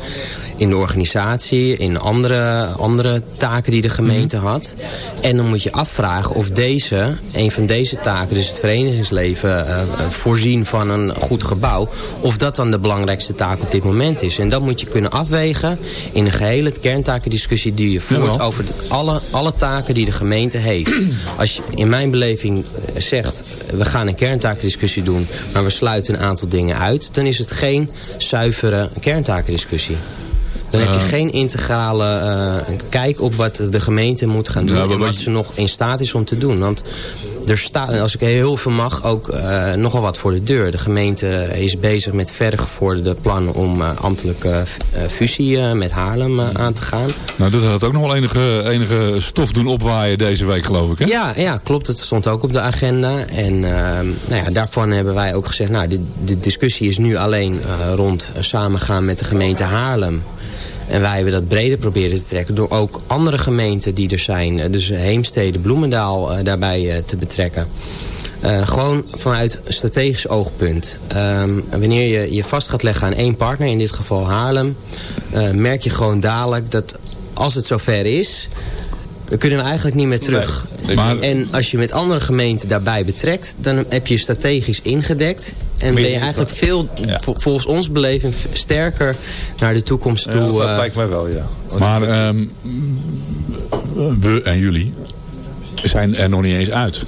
in de organisatie, in andere, andere taken die de gemeente Mhm. had. En dan moet je afvragen of deze, een van deze taken... dus het verenigingsleven eh, eh, voorzien van een goed gebouw... of dat dan de belangrijkste taak op dit moment is. En dat moet je kunnen afwegen in een gehele kerntakendiscussie... die je voert Jawel. over de- alle, alle taken die de gemeente heeft. Als je in mijn beleving eh, zegt, we gaan een kerntakendiscussie doen... maar we sluiten een aantal dingen uit... dan is het geen zuivere kerntakendiscussie. Dan heb je Eh. geen integrale eh, kijk op wat de gemeente moet gaan doen... En wat wat je- ze nog in staat is om te doen. Want er staat, als ik heel veel mag, ook eh, nogal wat voor de deur. De gemeente is bezig met vergevorderde plannen... om eh, ambtelijke eh, fusie met Haarlem aan te gaan. Nou, dat had ook nog wel enige, enige stof doen opwaaien deze week, geloof ik. Hè? Ja, ja, klopt. Het stond ook op de agenda. En nou ja, daarvan hebben wij ook gezegd... nou, de, de discussie is nu alleen rond samengaan met de gemeente Haarlem. En wij hebben dat breder proberen te trekken... door ook andere gemeenten die er zijn... eh, dus Heemstede, Bloemendaal eh, daarbij eh, te betrekken. Gewoon vanuit strategisch oogpunt. Ehm, wanneer je je vast gaat leggen aan één partner, in dit geval Haarlem... merk je gewoon dadelijk dat als het zover is... dan kunnen we eigenlijk niet meer terug. Nee. Maar- En als je met andere gemeenten daarbij betrekt... dan heb je strategisch ingedekt... en ben je eigenlijk veel, Ja. volgens ons beleving... v- sterker naar de toekomst toe. Ja, dat eh, lijkt mij wel, ja. Want Maar ehm, we en jullie zijn er nog niet eens uit.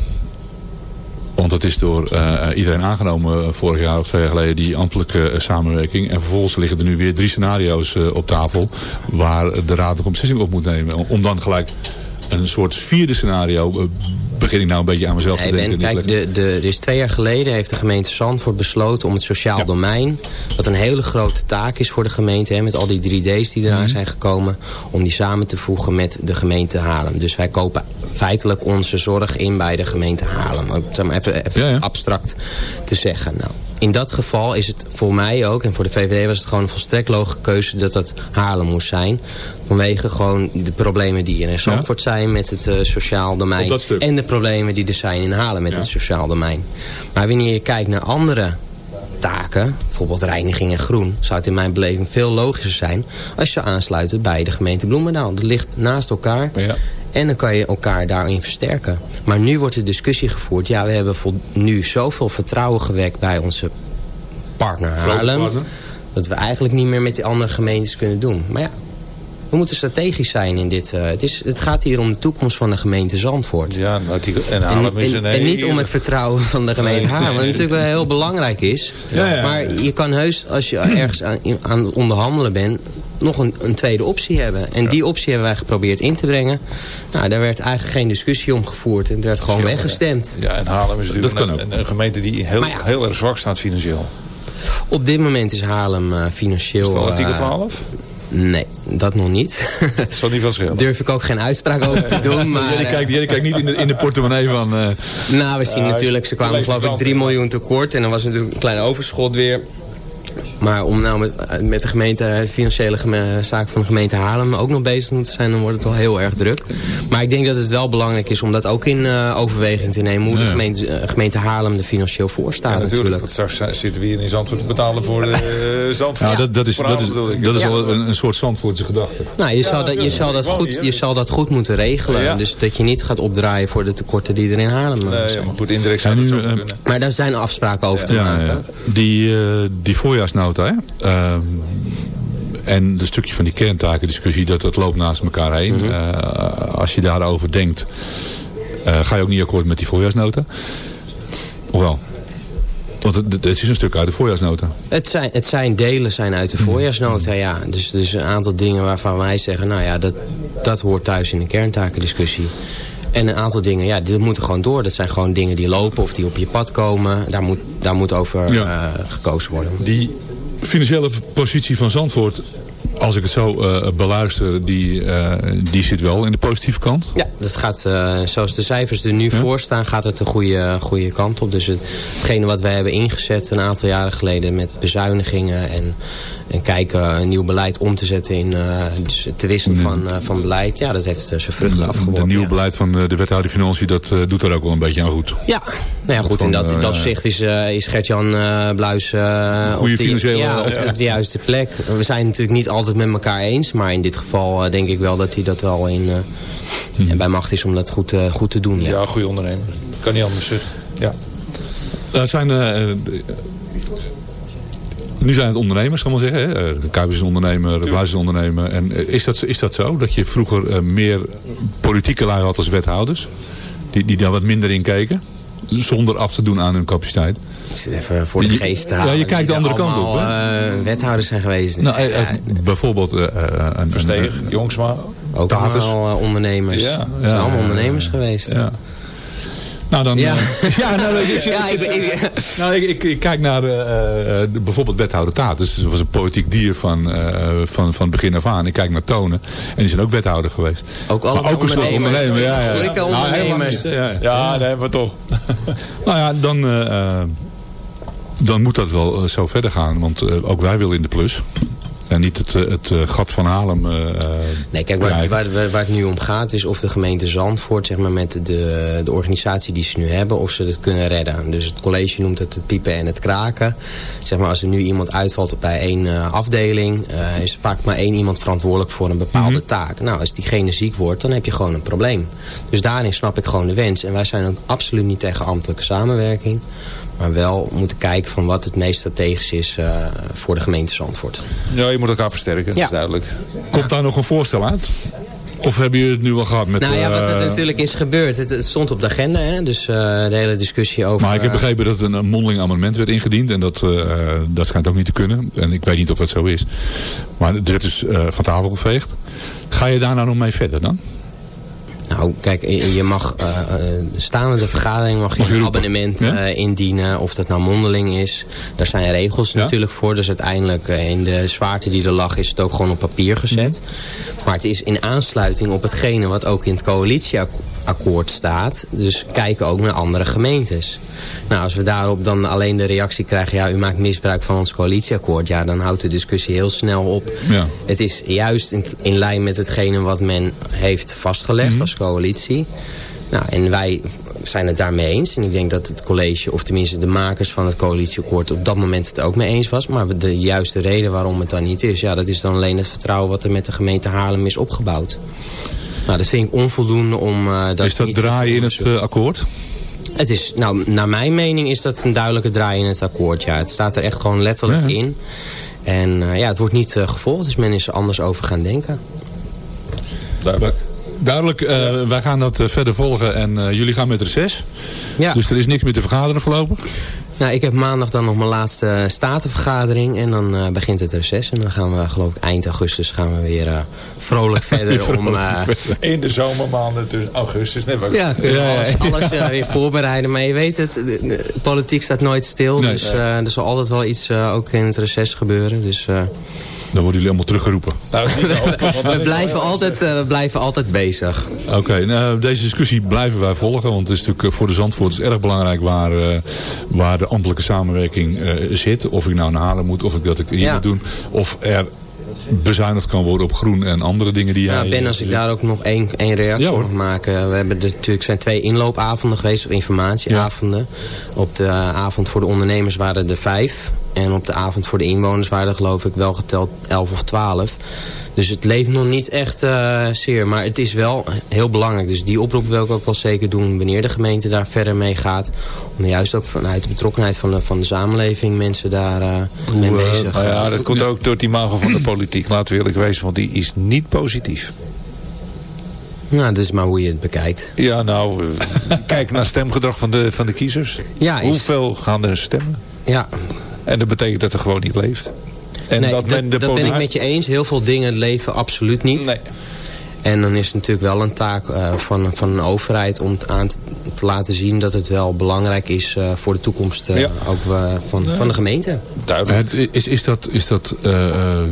Want het is door eh, iedereen aangenomen eh, vorig jaar of twee jaar geleden die ambtelijke samenwerking. En vervolgens liggen er nu weer drie scenario's eh, op tafel waar de raad nog een beslissing op moet nemen. Om dan gelijk een soort vierde scenario eh, begin ik nou een beetje aan mezelf Nee, te denken. Ben, kijk, de, de, er is twee jaar geleden heeft de gemeente Zandvoort besloten om het sociaal domein, wat een hele grote taak is voor de gemeente, hè, met al die 3D's die eraan Mhm. zijn gekomen, om die samen te voegen met de gemeente Haarlem. Dus wij kopen feitelijk onze zorg in bij de gemeente Haarlem. Ook, zeg maar even even abstract te zeggen. Nou, in dat geval is het voor mij ook, en voor de VVD was het gewoon een volstrekt logische keuze dat dat Haarlem moest zijn. Vanwege gewoon de problemen die er in Zandvoort zijn met het eh, sociaal domein. En de problemen die er zijn in Haarlem met het sociaal domein. Maar wanneer je kijkt naar andere taken, bijvoorbeeld reiniging en groen... zou het in mijn beleving veel logischer zijn als je aansluit bij de gemeente Bloemendaal. Dat ligt naast elkaar en dan kan je elkaar daarin versterken. Maar nu wordt de discussie gevoerd... ja, we hebben nu zoveel vertrouwen gewekt bij onze partner Haarlem... dat we eigenlijk niet meer met die andere gemeentes kunnen doen. Maar ja, we moeten strategisch zijn in dit. eh, het, is, het gaat hier om de toekomst van de gemeente Zandvoort. Ja, nou, die- en en, een en niet om het vertrouwen van de gemeente. Haarlem. Wat natuurlijk wel heel belangrijk is. Ja, ja. Maar je kan heus, als je ergens aan, aan het onderhandelen bent... nog een, een tweede optie hebben. En die optie hebben wij geprobeerd in te brengen. Nou, daar werd eigenlijk geen discussie om gevoerd. En het werd gewoon weggestemd. Ja, en Haarlem is natuurlijk Dat kan een, een, een gemeente die heel, heel erg zwak staat financieel. Op dit moment is Haarlem eh, financieel... Is het al artikel eh, 12? Nee, dat nog niet. Dat zal niet veel schelen. Durf ik ook geen uitspraak over te doen. Maar, Jij eh, kijkt, jij kijkt niet in de, in de portemonnee van... eh, Nou, we zien natuurlijk, ze kwamen geloof ik krant, 3 miljoen tekort. En dan was natuurlijk een klein overschot weer. Maar om nou met, met de gemeente, het financiële geme- zaak van de gemeente Haarlem ook nog bezig te moeten zijn, dan wordt het wel heel erg druk. Maar ik denk dat het wel belangrijk is om dat ook in eh, overweging te nemen. Hoe de gemeente, eh, gemeente Haarlem er financieel voor staat Ja, natuurlijk. natuurlijk. Want straks zitten we hier in Zandvoort te betalen voor de uh, Zandvoort. nou, dat, dat is, dat is, dat is Ja. al een, een soort Zandvoortse gedachte. Nou, je, zal dat, je, zal dat goed, je zal dat goed moeten regelen. Ja. Dus dat je niet gaat opdraaien voor de tekorten die er in Haarlem eh, Nee, zijn. ja, maar goed, indirect zou dat zo kunnen. Maar daar zijn afspraken over te Ja, maken. ja. Die, eh, hè? Ehm, en een stukje van die kerntakendiscussie, dat, dat loopt naast elkaar heen. Mhm. Eh, als je daarover denkt, eh, ga je ook niet akkoord met die voorjaarsnota? Of wel? Want het, het is een stuk uit de voorjaarsnota. Het zijn, het zijn delen zijn uit de voorjaarsnota, ja. Dus, dus een aantal dingen waarvan wij zeggen... nou ja, dat, dat hoort thuis in de kerntakendiscussie. En een aantal dingen, ja, die moeten gewoon door. Dat zijn gewoon dingen die lopen of die op je pad komen. Daar moet, daar moet over Ja. eh, gekozen worden. Die financiële positie van Zandvoort, als ik het zo eh, beluister, die, eh, die zit wel in de positieve kant. Ja, dat gaat, eh, zoals de cijfers er nu voor staan, gaat het de goede, goede kant op. Dus het, hetgene wat wij hebben ingezet een aantal jaren geleden met bezuinigingen en, en kijken een nieuw beleid om te zetten in dus te wisselen van, van beleid. Ja, dat heeft zijn vruchten afgeworpen. Het nieuwe beleid van de wethouder Financiën, dat doet daar ook wel een beetje aan goed. Ja, nou ja, goed, in dat, in dat opzicht is, is Gert-Jan Bluis op, de, financiële- ja, op, de, ja. op de juiste plek. We zijn natuurlijk niet altijd met elkaar eens, maar in dit geval eh, denk ik wel dat hij dat wel in, eh, Hmm. bij macht is om dat goed, eh, goed te doen. Ja. Ja, goede ondernemer. Kan niet anders zeggen. Ja. Dat zijn, nu zijn het ondernemers, kan man zeggen. Hè? Eh, De Kuipers is een ondernemer, de Bluis is een ondernemer. En is dat, is dat zo? Dat je vroeger meer politieke lui had als wethouders? Die, die daar wat minder in keken? Zonder af te doen aan hun capaciteit. Ik zit even voor de Je- geest te ja, halen. je kijkt de andere kant op, allemaal, eh, wethouders zijn geweest. Nou, eh, Ja, eh, bijvoorbeeld een... Versteeg, een- Jongsma. ook Taters. allemaal ondernemers. Ja. Het zijn Ja, allemaal ja, ondernemers geweest. Ja. Nou, dan... Ja. ja, nou, ik, ik, Ja, ik- ik- nou, ik, ik, ik kijk naar bijvoorbeeld wethouder Taat. Dus dat was een politiek dier van, eh, van, van begin af aan. Ik kijk naar Tonen. En die zijn ook wethouder geweest. Ook allemaal ook ondernemers. ondernemer, ja, ja. Nou, ondernemers. niet, ja, ja. Ja, nee, maar toch. Nou ja, dan, dan moet dat wel eh, zo verder gaan. Want eh, ook wij willen in de plus. En niet het, eh, het gat van eh, Nee, kijk, waar, waar, waar, waar het nu om gaat is of de gemeente Zandvoort, zeg maar, met de, de organisatie die ze nu hebben, of ze het kunnen redden. Dus het college noemt het het piepen en het kraken. Zeg maar, als er nu iemand uitvalt bij één afdeling, eh, is er vaak maar één iemand verantwoordelijk voor een bepaalde taak. Nou, als diegene ziek wordt, dan heb je gewoon een probleem. Dus daarin snap ik gewoon de wens. En wij zijn ook absoluut niet tegen ambtelijke samenwerking. Maar wel moeten kijken van wat het meest strategisch is eh, voor de gemeente Zandvoort. Ja, je moet elkaar versterken, dat Ja. is duidelijk. Komt daar nog een voorstel uit? Of hebben jullie het nu al gehad met... Nou ja, wat er eh, natuurlijk is gebeurd. Het, het stond op de agenda, hè? dus eh, de hele discussie over... Maar ik heb begrepen dat een, een mondeling amendement werd ingediend. En dat, eh, dat schijnt ook niet te kunnen. En ik weet niet of dat zo is. Maar het werd dus eh, van tafel geveegd. Ga je daar nou nog mee verder dan? Nou, kijk, je mag eh, staande de vergadering mag je Mag een roepen, abonnement ja? eh, indienen. Of dat nou mondeling is. Daar zijn regels Ja? natuurlijk voor. Dus uiteindelijk in de zwaarte die er lag is het ook gewoon op papier gezet. Maar het is in aansluiting op hetgene wat ook in het coalitieakkoord staat. Dus kijken ook naar andere gemeentes. Nou, als we daarop dan alleen de reactie krijgen... ja, u maakt misbruik van ons coalitieakkoord... ja, dan houdt de discussie heel snel op. Ja. Het is juist in, in lijn met hetgene wat men heeft vastgelegd Mhm. als coalitie. Nou, en wij zijn het daarmee eens. En ik denk dat het college, of tenminste de makers van het coalitieakkoord... op dat moment het ook mee eens was. Maar de juiste reden waarom het dan niet is... ja, dat is dan alleen het vertrouwen wat er met de gemeente Haarlem is opgebouwd. Nou, dat vind ik onvoldoende om uh, dat is dat draaien in het eh, akkoord? Het is, nou, naar mijn mening is dat een duidelijke draai in het akkoord. Ja. Het staat er echt gewoon letterlijk Ja. in. En eh, ja, het wordt niet eh, gevolgd, dus men is er anders over gaan denken. Duidelijk. Duidelijk, eh, wij gaan dat eh, verder volgen en eh, jullie gaan met reces. Ja. Dus er is niks meer te vergaderen voorlopig. Nou, ik heb maandag dan nog mijn laatste statenvergadering. En dan eh, begint het reces. En dan gaan we, geloof ik, eind augustus gaan we weer eh, vrolijk verder om... eh, In de zomermaanden, dus augustus. Nee, maar ja, kunnen we alles, ja. alles weer voorbereiden. Maar je weet het, de, de politiek staat nooit stil. Nee. dus eh, er zal altijd wel iets eh, ook in het reces gebeuren. Dus eh, Dan worden jullie allemaal teruggeroepen. nou, we, blijven altijd, eh, we blijven altijd bezig. Oké, nou, deze discussie blijven wij volgen. Want het is natuurlijk eh, voor de Zandvoorters erg belangrijk waar, eh, waar de ambtelijke samenwerking eh, zit. Of ik nou naar Haarlem moet, of ik dat ik hier Ja. moet doen. Of er bezuinigd kan worden op groen en andere dingen die jij... Nou, Ben, als ik daar ook nog één, één reactie Ja, mag maken. We hebben er natuurlijk zijn twee inloopavonden geweest, of informatieavonden. Op de avond voor de ondernemers waren er vijf. En op de avond voor de inwoners waren er geloof ik wel geteld elf of twaalf. Dus het leeft nog niet echt eh, zeer. Maar het is wel heel belangrijk. Dus die oproep wil ik ook wel zeker doen wanneer de gemeente daar verder mee gaat. Om juist ook vanuit de betrokkenheid van de, van de samenleving mensen daar eh, mee eh, bezig. Nou ja, dat komt ook door het imago van de politiek. Laten we eerlijk wezen, want die is niet positief. Nou, dat is maar hoe je het bekijkt. Ja, nou, kijk naar stemgedrag van de, van de kiezers. Ja, is- Hoeveel gaan er stemmen? Ja, En dat betekent dat er gewoon niet leeft. En nee, dat, dat, men de dat ben ik met je eens. Heel veel dingen leven absoluut niet. Nee. En dan is het natuurlijk wel een taak eh, van, van een overheid om aan te, te laten zien dat het wel belangrijk is eh, voor de toekomst eh, Ja. ook van, van de gemeente. Duidelijk. Het, is, is dat, is dat eh, eh,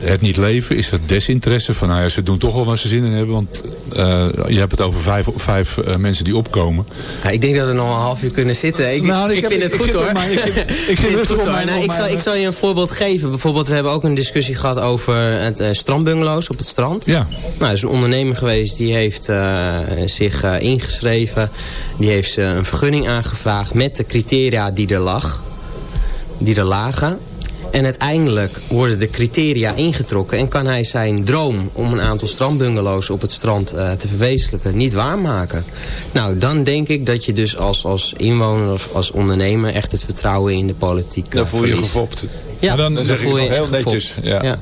het niet leven? Is dat desinteresse? Van nou ja, ze doen toch wel waar ze zin in hebben. Want eh, je hebt het over vijf, vijf eh, mensen die opkomen. Ja, ik denk dat we nog een half uur kunnen zitten. Ik, Nou, ik ik, heb- vind het ik goed hoor. mijn- ik vind het goed, hoor. mijn- Nou, ik, zal, ik zal je een voorbeeld geven. Bijvoorbeeld, we hebben ook een discussie gehad over het strandbungalows op het strand. Ja. Nou, is een ondernemer geweest die heeft eh, zich eh, ingeschreven. Die heeft eh, een vergunning aangevraagd met de criteria die er lag. Die er lagen. En uiteindelijk worden de criteria ingetrokken... en kan hij zijn droom om een aantal strandbungalows op het strand eh, te verwezenlijken niet waarmaken. Nou, dan denk ik dat je dus als, als inwoner of als ondernemer... echt het vertrouwen in de politiek eh, Dan voel je je verliest. gefopt. Ja, Maar dan- Dan dan zeg ik voel je nog heel gefopt. netjes. Ja. Ja.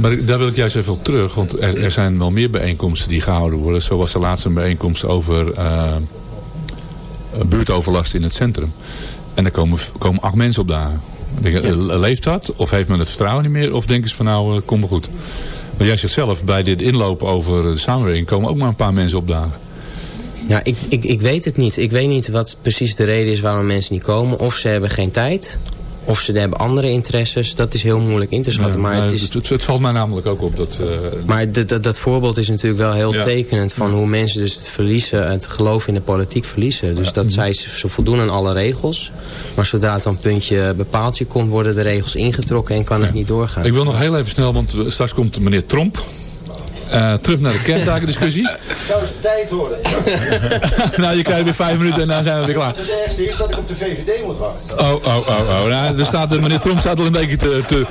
Maar daar wil ik juist even op terug. Want er, er zijn wel meer bijeenkomsten die gehouden worden. Zoals de laatste bijeenkomst over eh, buurtoverlast in het centrum. En er komen, komen acht mensen op dagen. Denk, eh, Leeft dat? Of heeft men het vertrouwen niet meer? Of denken ze van nou, het komt wel goed? Maar jij zegt zelf, bij dit inlopen over de samenwerking komen ook maar een paar mensen op dagen. Ja, ik, ik, ik weet het niet. Ik weet niet wat precies de reden is waarom mensen niet komen. Of ze hebben geen tijd. Of ze hebben andere interesses. Dat is heel moeilijk in te schatten. maar, het is, het, valt mij namelijk ook op. Dat, eh, maar dat, dat, dat voorbeeld is natuurlijk wel heel Ja. tekenend... van hoe mensen dus het verliezen, het geloof in de politiek verliezen. Dus dat zij, ze voldoen aan alle regels. Maar zodra het dan puntje bepaaltje komt... worden de regels ingetrokken en kan het niet doorgaan. Ik wil nog heel even snel, want we- straks komt meneer Tromp. Eh, terug naar de kerntakendiscussie. Zou eens tijd worden. nou, je krijgt weer vijf minuten en dan zijn we weer klaar. Het ergste is dat ik op de VVD moet wachten. Oh, oh, oh, oh. Nou, er staat, de meneer Tromp staat al een beetje te, te,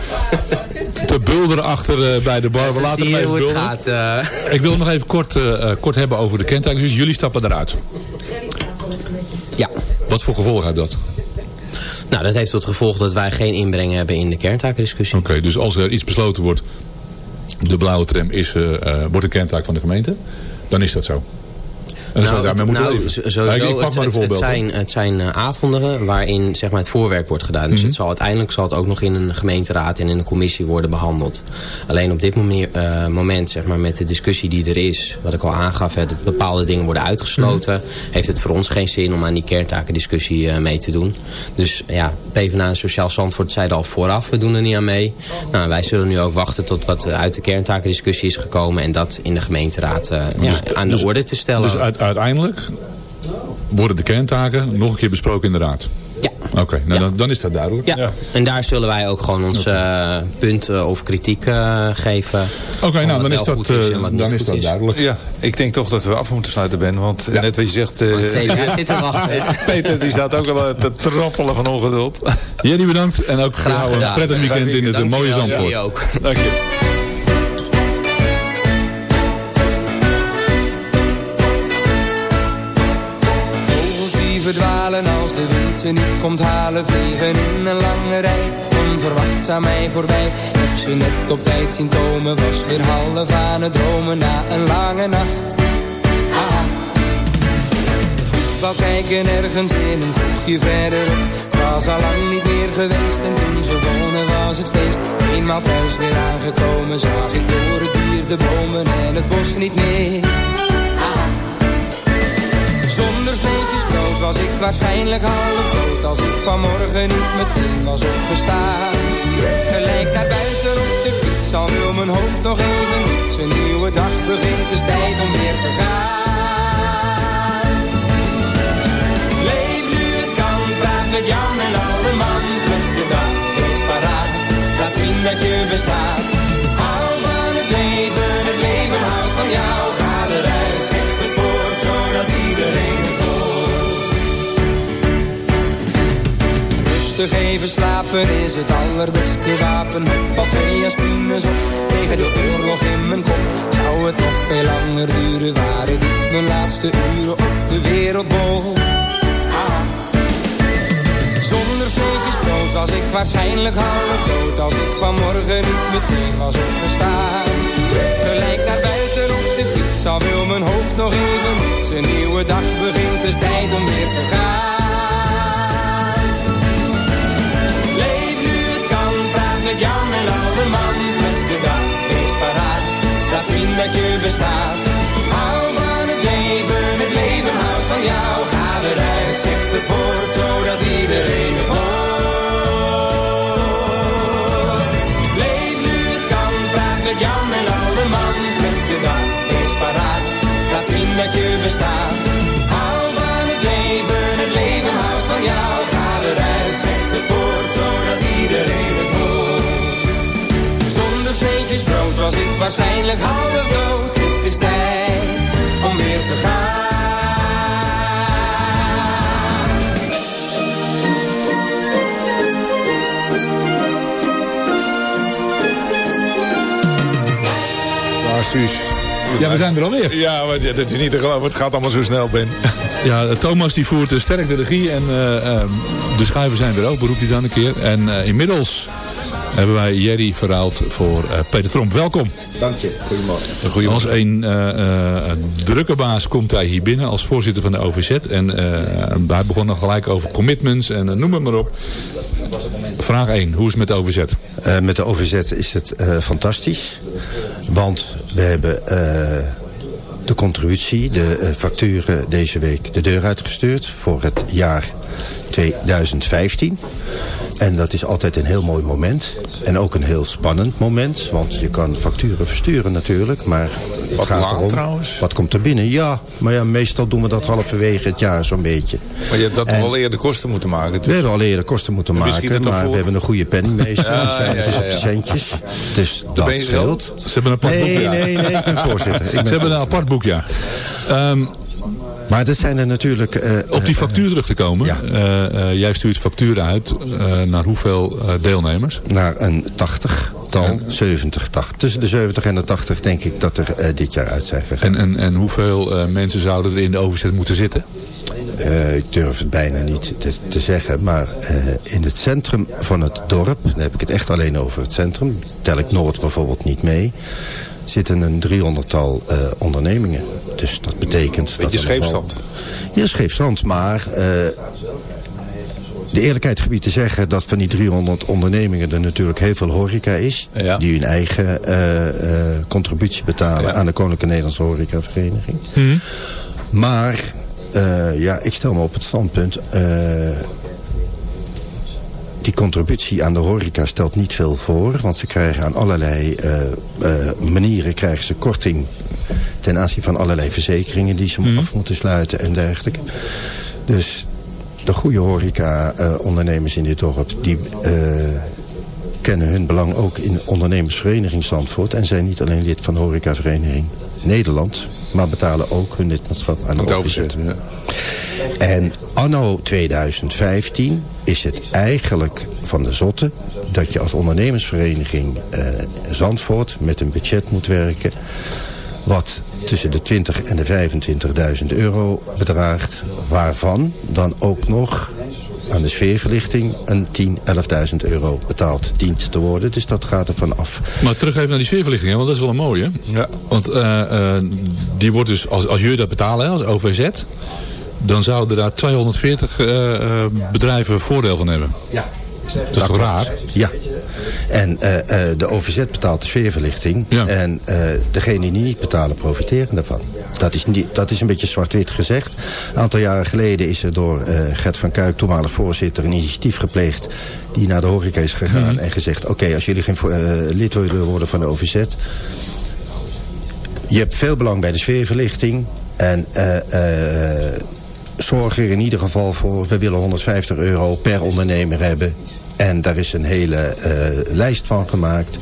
te bulderen achter eh, bij de bar. We laten hem even hoe het bulderen. gaat. eh. Ik wil nog even kort, eh, eh, kort hebben over de kerntakendiscussie. Jullie stappen eruit. ja. Wat voor gevolgen heeft dat? Nou, dat heeft tot gevolg dat wij geen inbreng hebben in de kerntakendiscussie. Oké, dus als er iets besloten wordt... de blauwe tram is, eh, eh, wordt een kerntaak van de gemeente... dan is dat zo. En je daarmee moeten nou, leven. Sowieso, ik- ik pak het, maar een het, het voorbeeld, zijn, het zijn eh, avonden waarin zeg maar, het voorwerk wordt gedaan. Dus Mhm. het zal, uiteindelijk zal het ook nog in een gemeenteraad en in een commissie worden behandeld. Alleen op dit moment, eh, moment zeg maar, met de discussie die er is, wat ik al aangaf, hè, dat bepaalde dingen worden uitgesloten, Mhm. heeft het voor ons geen zin om aan die kerntakendiscussie eh, mee te doen. Dus ja, PvdA en Sociaal Zandvoort zeiden al vooraf, we doen er niet aan mee. Nou, wij zullen nu ook wachten tot wat uit de kerntakendiscussie is gekomen en dat in de gemeenteraad ja, aan de orde te stellen. Dus uiteindelijk worden de kerntaken nog een keer besproken in de raad? Ja. Oké, nou dan, dan is dat duidelijk. Ja. en daar zullen wij ook gewoon ons eh, punt eh, of kritiek eh, geven. Oké, nou dan is wel dat, is eh, dan is dat is. duidelijk. Ja, ik denk toch dat we af moeten sluiten, Ben. Want eh, net wat je zegt... eh, Want CDA zit te wachten. Peter die staat ook wel te trappelen van ongeduld. Jerry bedankt en ook voor Graag jou een prettig weekend in het eh, mooie Zandvoort. Jullie ook. Dank je. Niet komt halen Vliegen in een lange rij, onverwachts aan mij voorbij. Heb ze net op tijd zien komen, was weer half aan het dromen Na een lange nacht. Aha. Voetbal kijken ergens in een kroegje verderop Was al lang niet meer geweest en toen ze wonen was het feest. Eenmaal thuis weer aangekomen zag ik door het dier de bomen en het bos niet meer was ik waarschijnlijk half dood Als ik vanmorgen niet meteen was opgestaan. Gelijk naar buiten op de fiets Al wil mijn hoofd nog even niets Een nieuwe dag begint, het is tijd om weer te gaan. Leef nu het kan, praat met Jan en alle man Pluk de dag, wees paraat Laat zien dat je bestaat. Hou van het leven, het leven houdt van jou Rustig even slapen is het allerbeste wapen. Al twee aspines op, tegen de oorlog in mijn kop. Zou het nog veel langer duren, waren dit mijn laatste uren op de wereldbol? Ah. Zonder sneetjes brood was ik waarschijnlijk half dood. Als ik vanmorgen niet meteen was opgestaan. Gelijk naar buiten op de fiets Al wil mijn hoofd nog even niets Een nieuwe dag begint, het is tijd om weer te gaan Jan en oude man. Met de dag, wees paraat Laat zien dat je bestaat. Hou van het leven, het leven houdt van jou. Ga eruit, zeg het woord Zodat iedereen het hoort. Leef nu het kan, praat met Jan en oude man. Met de dag, wees paraat Laat zien dat je bestaat was ik waarschijnlijk half dood Het is tijd om weer te gaan Ja, Suus. Ja, we zijn er alweer. Ja, maar dat is niet te geloven. Het gaat allemaal zo snel, Ben. Ja, Thomas die voert sterk de regie en eh, ehm, de schuiven zijn er ook, beroept hij dan een keer. En eh, inmiddels hebben wij Jerry verhaald voor eh, Peter Tromp. Welkom. Dank je. Goedemorgen. Als een eh, eh, drukke baas komt hij hier binnen als voorzitter van de OVZ. En hij begon dan gelijk over commitments en noem het maar op. Vraag 1. Hoe is het met de OVZ? Met de OVZ is het fantastisch. Want we hebben de contributie, de facturen deze week de deur uitgestuurd voor het jaar 2015. En dat is altijd een heel mooi moment. En ook een heel spannend moment. Want je kan facturen versturen natuurlijk. Maar het Wat gaat erom, trouwens. wat komt er binnen? Ja, maar ja, meestal doen we dat halverwege het jaar zo'n beetje. Maar je hebt dat En- wel eerder kosten moeten maken. we Dus hebben al eerder kosten moeten maken, maar we hebben een goede penningmeester. Ja, zijn ja, dus ja, op de ja. centjes. Dus dat scheelt. Ze hebben een apart nee, boek. Nee, nee, ik ben voorzitter. Ik ben Ze hebben een apart boek, ja. Ehm, Maar dat zijn er natuurlijk... eh, op die eh, factuur terug te komen. Ja. Eh, eh, jij stuurt facturen uit eh, naar hoeveel eh, deelnemers? naar een 80 tal, 70, 80. Tussen de 70 en de 80 denk ik dat er eh, dit jaar uit zijn gegaan. En, en, en hoeveel eh, mensen zouden er in de overzet moeten zitten? Eh, ik durf het bijna niet te, te zeggen, maar eh, in het centrum van het dorp... dan heb ik het echt alleen over het centrum, tel ik Noord bijvoorbeeld niet mee... zitten een driehonderdtal eh ondernemingen. Dus dat betekent... dat Beetje nog wel- scheefstand. Ja, scheefstand, maar... eh, de eerlijkheid gebied te zeggen dat van die 300 ondernemingen er natuurlijk heel veel horeca is. Die hun eigen eh, contributie betalen aan de Koninklijke Nederlandse Horecavereniging. Maar eh, ja, ik stel me op het standpunt... die contributie aan de horeca stelt niet veel voor. Want ze krijgen aan allerlei eh, eh, manieren krijgen ze korting... ten aanzien van allerlei verzekeringen die ze af moeten sluiten en dergelijke. Dus de goede horeca-ondernemers in dit dorp... die eh, kennen hun belang ook in ondernemersvereniging Zandvoort... en zijn niet alleen lid van de horecavereniging Nederland... maar betalen ook hun lidmaatschap aan de overzet. En anno 2015 is het eigenlijk van de zotte... dat je als ondernemersvereniging eh, Zandvoort met een budget moet werken... wat tussen de 20 en de 25.000 euro bedraagt... waarvan dan ook nog aan de sfeerverlichting een 10, 11.000 euro betaald dient te worden. Dus dat gaat er van af. Maar terug even naar die sfeerverlichting, hè, want dat is wel een mooie. Ja. Want eh, eh, die wordt dus, als, als jullie dat betalen, hè, als OVZ... dan zouden daar 240 eh, eh, bedrijven voordeel van hebben. Ja. Dat is toch raar? Ja. En eh, eh, de OVZ betaalt de sfeerverlichting. En eh degenen die niet betalen, profiteren daarvan. Dat is, niet, dat is een beetje zwart-wit gezegd. Een aantal jaren geleden is er door Gert van Kuik, toenmalig voorzitter, een initiatief gepleegd. Die naar de horeca is gegaan en gezegd... oké, als jullie geen lid willen worden van de OVZ... je hebt veel belang bij de sfeerverlichting. En zorg er in ieder geval voor... we willen 150 euro per ondernemer hebben. En daar is een hele eh, lijst van gemaakt.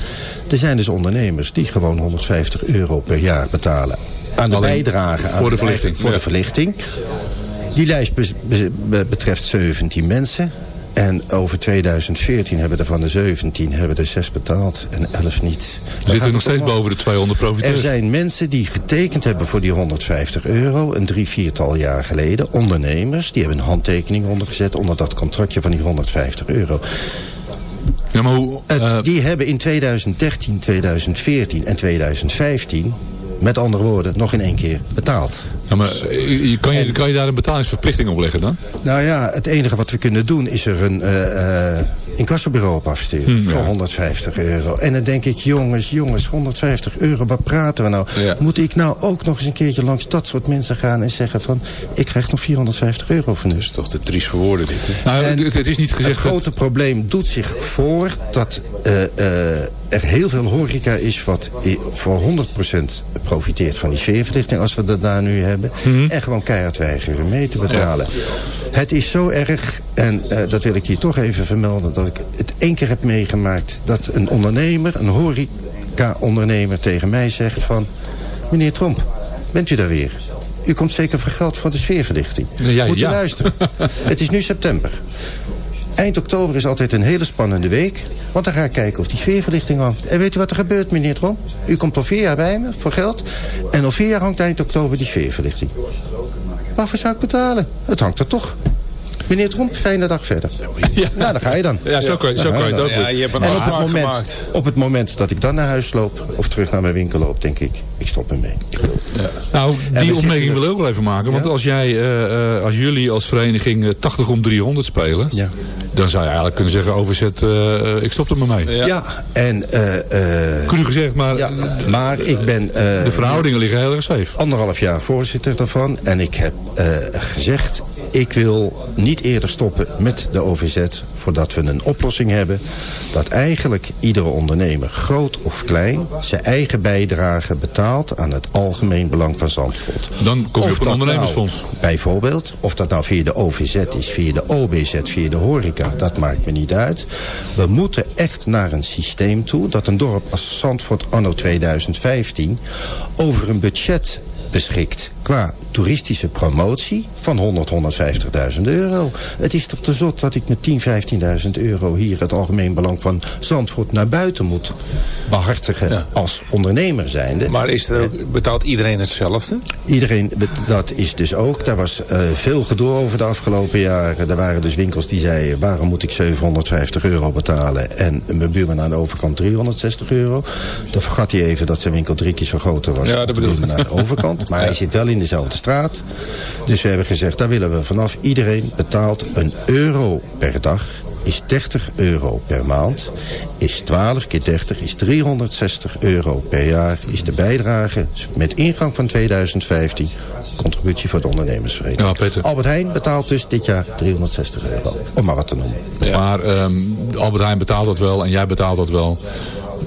Er zijn dus ondernemers die gewoon 150 euro per jaar betalen. Aan de bijdrage. aan voor de het eigen- verlichting. Voor Ja. de verlichting. Die lijst be- be- be- betreft 17 mensen. En over 2014 hebben er van de 17 hebben er 6 betaald en 11 niet. We zitten nog steeds boven de 200 Er profiteurs. zijn mensen die getekend hebben voor die 150 euro... een drie, viertal jaar geleden. Ondernemers, die hebben een handtekening ondergezet... onder dat contractje van die 150 euro. Ja, maar hoe, Het, die hebben in 2013, 2014 en 2015... met andere woorden, nog in één keer betaald. Ja, maar eh, je- kan, je, kan je daar een betalingsverplichting op leggen dan? Nou ja, het enige wat we kunnen doen is er een eh, eh, incassobureau op afsturen. Hmm, voor ja. 150 euro. En dan denk ik, jongens, jongens, 150 euro, waar praten we nou? Moet ik nou ook nog eens een keertje langs dat soort mensen gaan en zeggen van... ik krijg nog 450 euro van u. Dat is toch te triest voor woorden dit, Nou, En het, is niet gezegd Het grote probleem doet zich voor dat eh, eh, er heel veel horeca is... wat voor 100% profiteert van die sfeerverlichting... als we dat daar nu hebben. Mhm. En gewoon keihard weigeren mee te betalen. Het is zo erg, en eh, dat wil ik hier toch even vermelden... dat ik het één keer heb meegemaakt... dat een ondernemer, een horeca-ondernemer tegen mij zegt van... meneer Tromp, bent u daar weer? U komt zeker voor geld voor de sfeerverlichting. Ja, Moet u ja. luisteren. het is nu september. Eind oktober is altijd een hele spannende week. Want dan ga ik kijken of die sfeerverlichting hangt. En weet u wat er gebeurt, meneer Trom? U komt al vier jaar bij me voor geld. En al vier jaar hangt eind oktober die sfeerverlichting. Waarvoor zou ik betalen? Het hangt er toch. Meneer Tromp, fijne dag verder. Nou, daar ga je dan. Ja, zo kan je- zo kan je het ook Ja, je hebt een en op het, moment, op het moment dat ik dan naar huis loop... of terug naar mijn winkel loop, denk ik... ik stop ermee. Ik wil. Nou, die opmerking er- wil ik ook wel even maken. Want Ja? als, jij, eh, eh, als jullie als vereniging eh, 80 om 300 spelen... dan zou je eigenlijk kunnen zeggen, overzet, eh, eh, ik stop er maar mee. Ja, en... eh eh, Cru gezegd, maar ja, maar ik ben... eh, de verhoudingen liggen heel erg scheef. anderhalf jaar voorzitter daarvan. En ik heb eh, gezegd, ik wil niet eerder stoppen met de OVZ... voordat we een oplossing hebben... dat eigenlijk iedere ondernemer, groot of klein... zijn eigen bijdrage betaalt aan het algemeen belang van Zandvoort. Dan kom je Of op een ondernemersfonds. nou, bijvoorbeeld, of dat nou via de OVZ is, via de OBZ, via de horeca... dat maakt me niet uit. We moeten echt naar een systeem toe... dat een dorp als Zandvoort anno 2015 over een budget beschikt... qua toeristische promotie van 100, 150.000 euro. Het is toch te zot dat ik met 10, 15.000 euro hier het algemeen belang van Zandvoort naar buiten moet behartigen als ondernemer zijnde. Maar is er ook, betaalt iedereen hetzelfde? Iedereen, dat is dus ook. Daar was eh, veel gedoe over de afgelopen jaren. Er waren dus winkels die zeiden... waarom moet ik 750 euro betalen... en mijn buurman aan de overkant 360 euro. Dan vergat hij even dat zijn winkel drie keer zo groter was... Ja, dat bedoel ik. aan de overkant. Maar hij zit wel in dezelfde straat. Dus we hebben gezegd, daar willen we vanaf. Iedereen betaalt een euro per dag is 30 euro per maand. Is 12 keer 30 is 360 euro per jaar. Is de bijdrage met ingang van 2015 contributie voor de ondernemersvereniging. Ja. Albert Heijn betaalt dus dit jaar 360 euro. Om maar wat te noemen. Maar ehm, Albert Heijn betaalt dat wel en jij betaalt dat wel.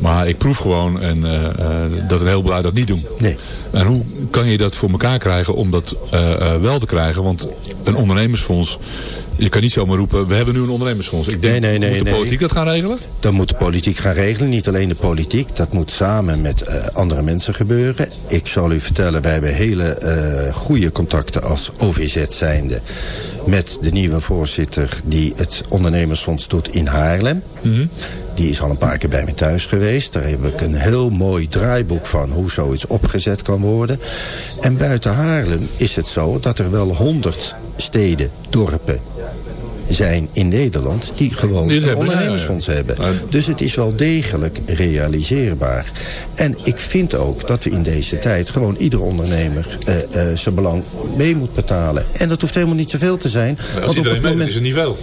Maar ik proef gewoon en, eh, eh, dat een heleboel uit dat niet doen. Nee. En hoe kan je dat voor elkaar krijgen om dat eh, wel te krijgen? Want een ondernemersfonds, je kan niet zomaar roepen... we hebben nu een ondernemersfonds. Ik denk, Nee, nee, nee, moet de politiek dat gaan regelen? Dat moet de politiek gaan regelen. Niet alleen de politiek. Dat moet samen met andere mensen gebeuren. Ik zal u vertellen, wij hebben hele goede contacten als OVZ zijnde... met de nieuwe voorzitter die het ondernemersfonds doet in Haarlem. Die is al een paar keer bij me thuis geweest. Daar heb ik een heel mooi draaiboek van hoe zoiets opgezet kan worden. En buiten Haarlem is het zo dat er wel honderd steden, dorpen zijn in Nederland die gewoon het een ondernemersfonds hebben. Maar- Dus het is wel degelijk realiseerbaar. En ik vind ook dat we in deze tijd gewoon ieder ondernemer eh, eh, zijn belang mee moet betalen. En dat hoeft helemaal niet zoveel te zijn. Als want op iedereen het mee, moment, is het niet veel.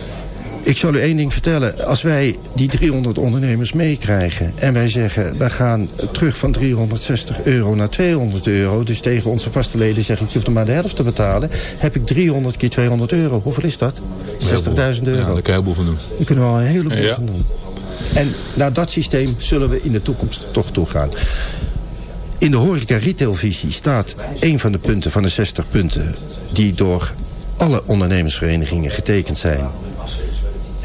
Ik zal u één ding vertellen. Als wij die 300 ondernemers meekrijgen... en wij zeggen, wij gaan terug van 360 euro naar 200 euro... dus tegen onze vaste leden zeg ik, je hoeft er maar de helft te betalen... heb ik 300 keer 200 euro. Hoeveel is dat? 60.000 euro. Ja, daar kan je een heleboel van doen. Daar kunnen we al een heleboel Ja. van doen. En naar dat systeem zullen we in de toekomst toch toe gaan. In de horeca retailvisie staat een van de punten van de 60 punten... die door alle ondernemersverenigingen getekend zijn.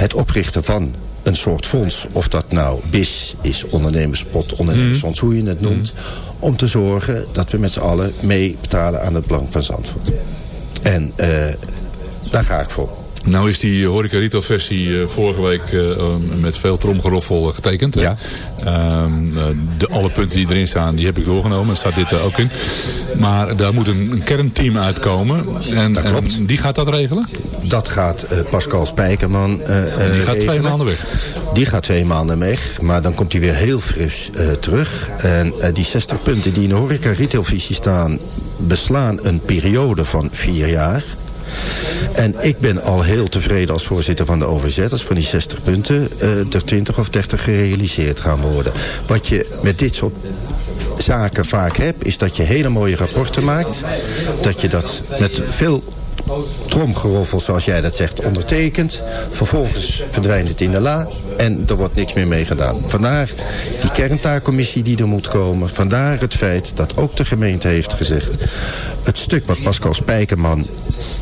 Het oprichten van een soort fonds. Of dat nou BIS is, ondernemerspot, ondernemersfonds, hoe je het noemt. Om te zorgen dat we met z'n allen mee betalen aan het belang van Zandvoort. En eh, daar ga ik voor. Nou is die horeca retail versie eh, vorige week eh, eh, met veel tromgeroffel eh, getekend. Ja. Ehm, eh, de, alle punten die erin staan, die heb ik doorgenomen. Er staat dit er ook in. Maar daar moet een, een kernteam uitkomen. En, Dat klopt. en die gaat dat regelen? Dat gaat Pascal Spijkerman Die gaat twee maanden weg. Die gaat twee maanden weg, maar dan komt hij weer heel fris terug. En die 60 punten die in de horeca retailvisie staan... beslaan een periode van vier jaar. En ik ben al heel tevreden als voorzitter van de OVZ... als van die 60 punten eh, er 20 of 30 gerealiseerd gaan worden. Wat je met dit soort zaken vaak hebt... is dat je hele mooie rapporten maakt. Dat je dat met veel tromgeroffel, zoals jij dat zegt, ondertekent. Vervolgens verdwijnt het in de la en er wordt niks meer mee gedaan. Vandaar die kerntaakcommissie die er moet komen. Vandaar het feit dat ook de gemeente heeft gezegd... het stuk wat Pascal Spijkerman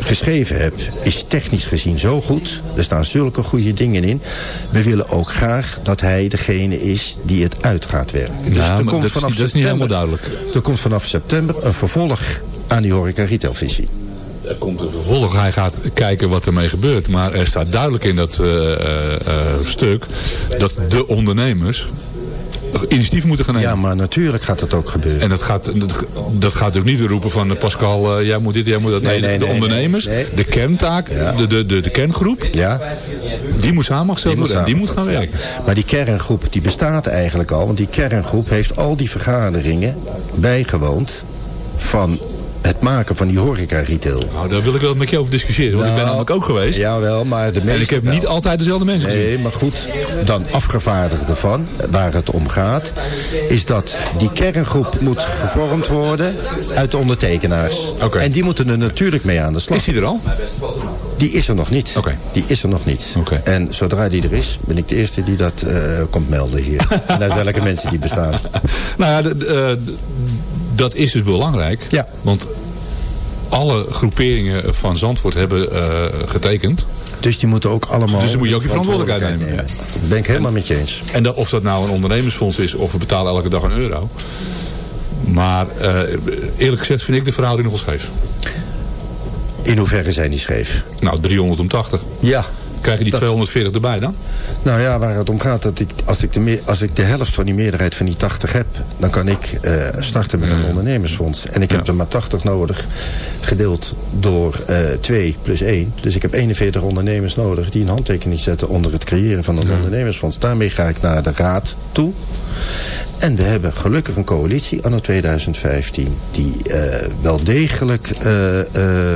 geschreven heeft... is technisch gezien zo goed. Er staan zulke goede dingen in. We willen ook graag dat hij degene is die het uit gaat werken. Dus Ja, er komt dat vanaf dat is niet helemaal duidelijk. Er komt vanaf september een vervolg aan die horeca retailvisie. Er komt een vervolg. Hij gaat kijken wat ermee gebeurt. Maar er staat duidelijk in dat eh, eh, eh, stuk... dat de ondernemers initiatief moeten gaan nemen. Ja, maar natuurlijk gaat dat ook gebeuren. En dat gaat, dat, gaat ook niet roepen van Pascal, jij moet dit, jij moet dat. Nee, Nee, nee, de nee, ondernemers, nee, de kerntaak, de, de, de, de kerngroep, Ja, die moet samengesteld Die moet worden en die moet gaan werken. maar die kerngroep die bestaat eigenlijk al. Want die kerngroep heeft al die vergaderingen bijgewoond van het maken van die horeca retail. Nou, daar wil ik wel met je over discussiëren, want ik ben Nou, namelijk ook geweest. Jawel, maar de meeste en ik heb wel. niet altijd dezelfde mensen gezien. Nee, maar goed, dan afgevaardigde van, waar het om gaat... is dat die kerngroep moet gevormd worden uit de ondertekenaars. Oké. En die moeten er natuurlijk mee aan de slag. Is die er al? Die is er nog niet. Oké. Die is er nog niet. Oké. En zodra die er is, ben ik de eerste die dat eh, komt melden hier. en uit welke mensen die bestaan. Nou ja, de- de, eh, dat is dus belangrijk. Ja. Want alle groeperingen van Zandvoort hebben eh, getekend. Dus die moeten ook allemaal... Dus dan moet je ook je verantwoordelijkheid nemen. Dat ben ik helemaal met je eens. En dat, of dat nou een ondernemersfonds is of we betalen elke dag een euro. Maar eh, eerlijk gezegd vind ik de verhouding nogal scheef. In hoeverre zijn die scheef? Nou, 380. Ja. Krijg je die Dat- 240 erbij dan? Nou ja, waar het om gaat, dat ik, als, ik de meer, als ik de helft van die meerderheid van die 80 heb... dan kan ik eh, starten met een ondernemersfonds. En ik heb er maar 80 nodig, gedeeld door eh 2 plus 1. Dus ik heb 41 ondernemers nodig die een handtekening zetten... onder het creëren van een ondernemersfonds. Daarmee ga ik naar de raad toe. En we hebben gelukkig een coalitie anno 2015... die eh, wel degelijk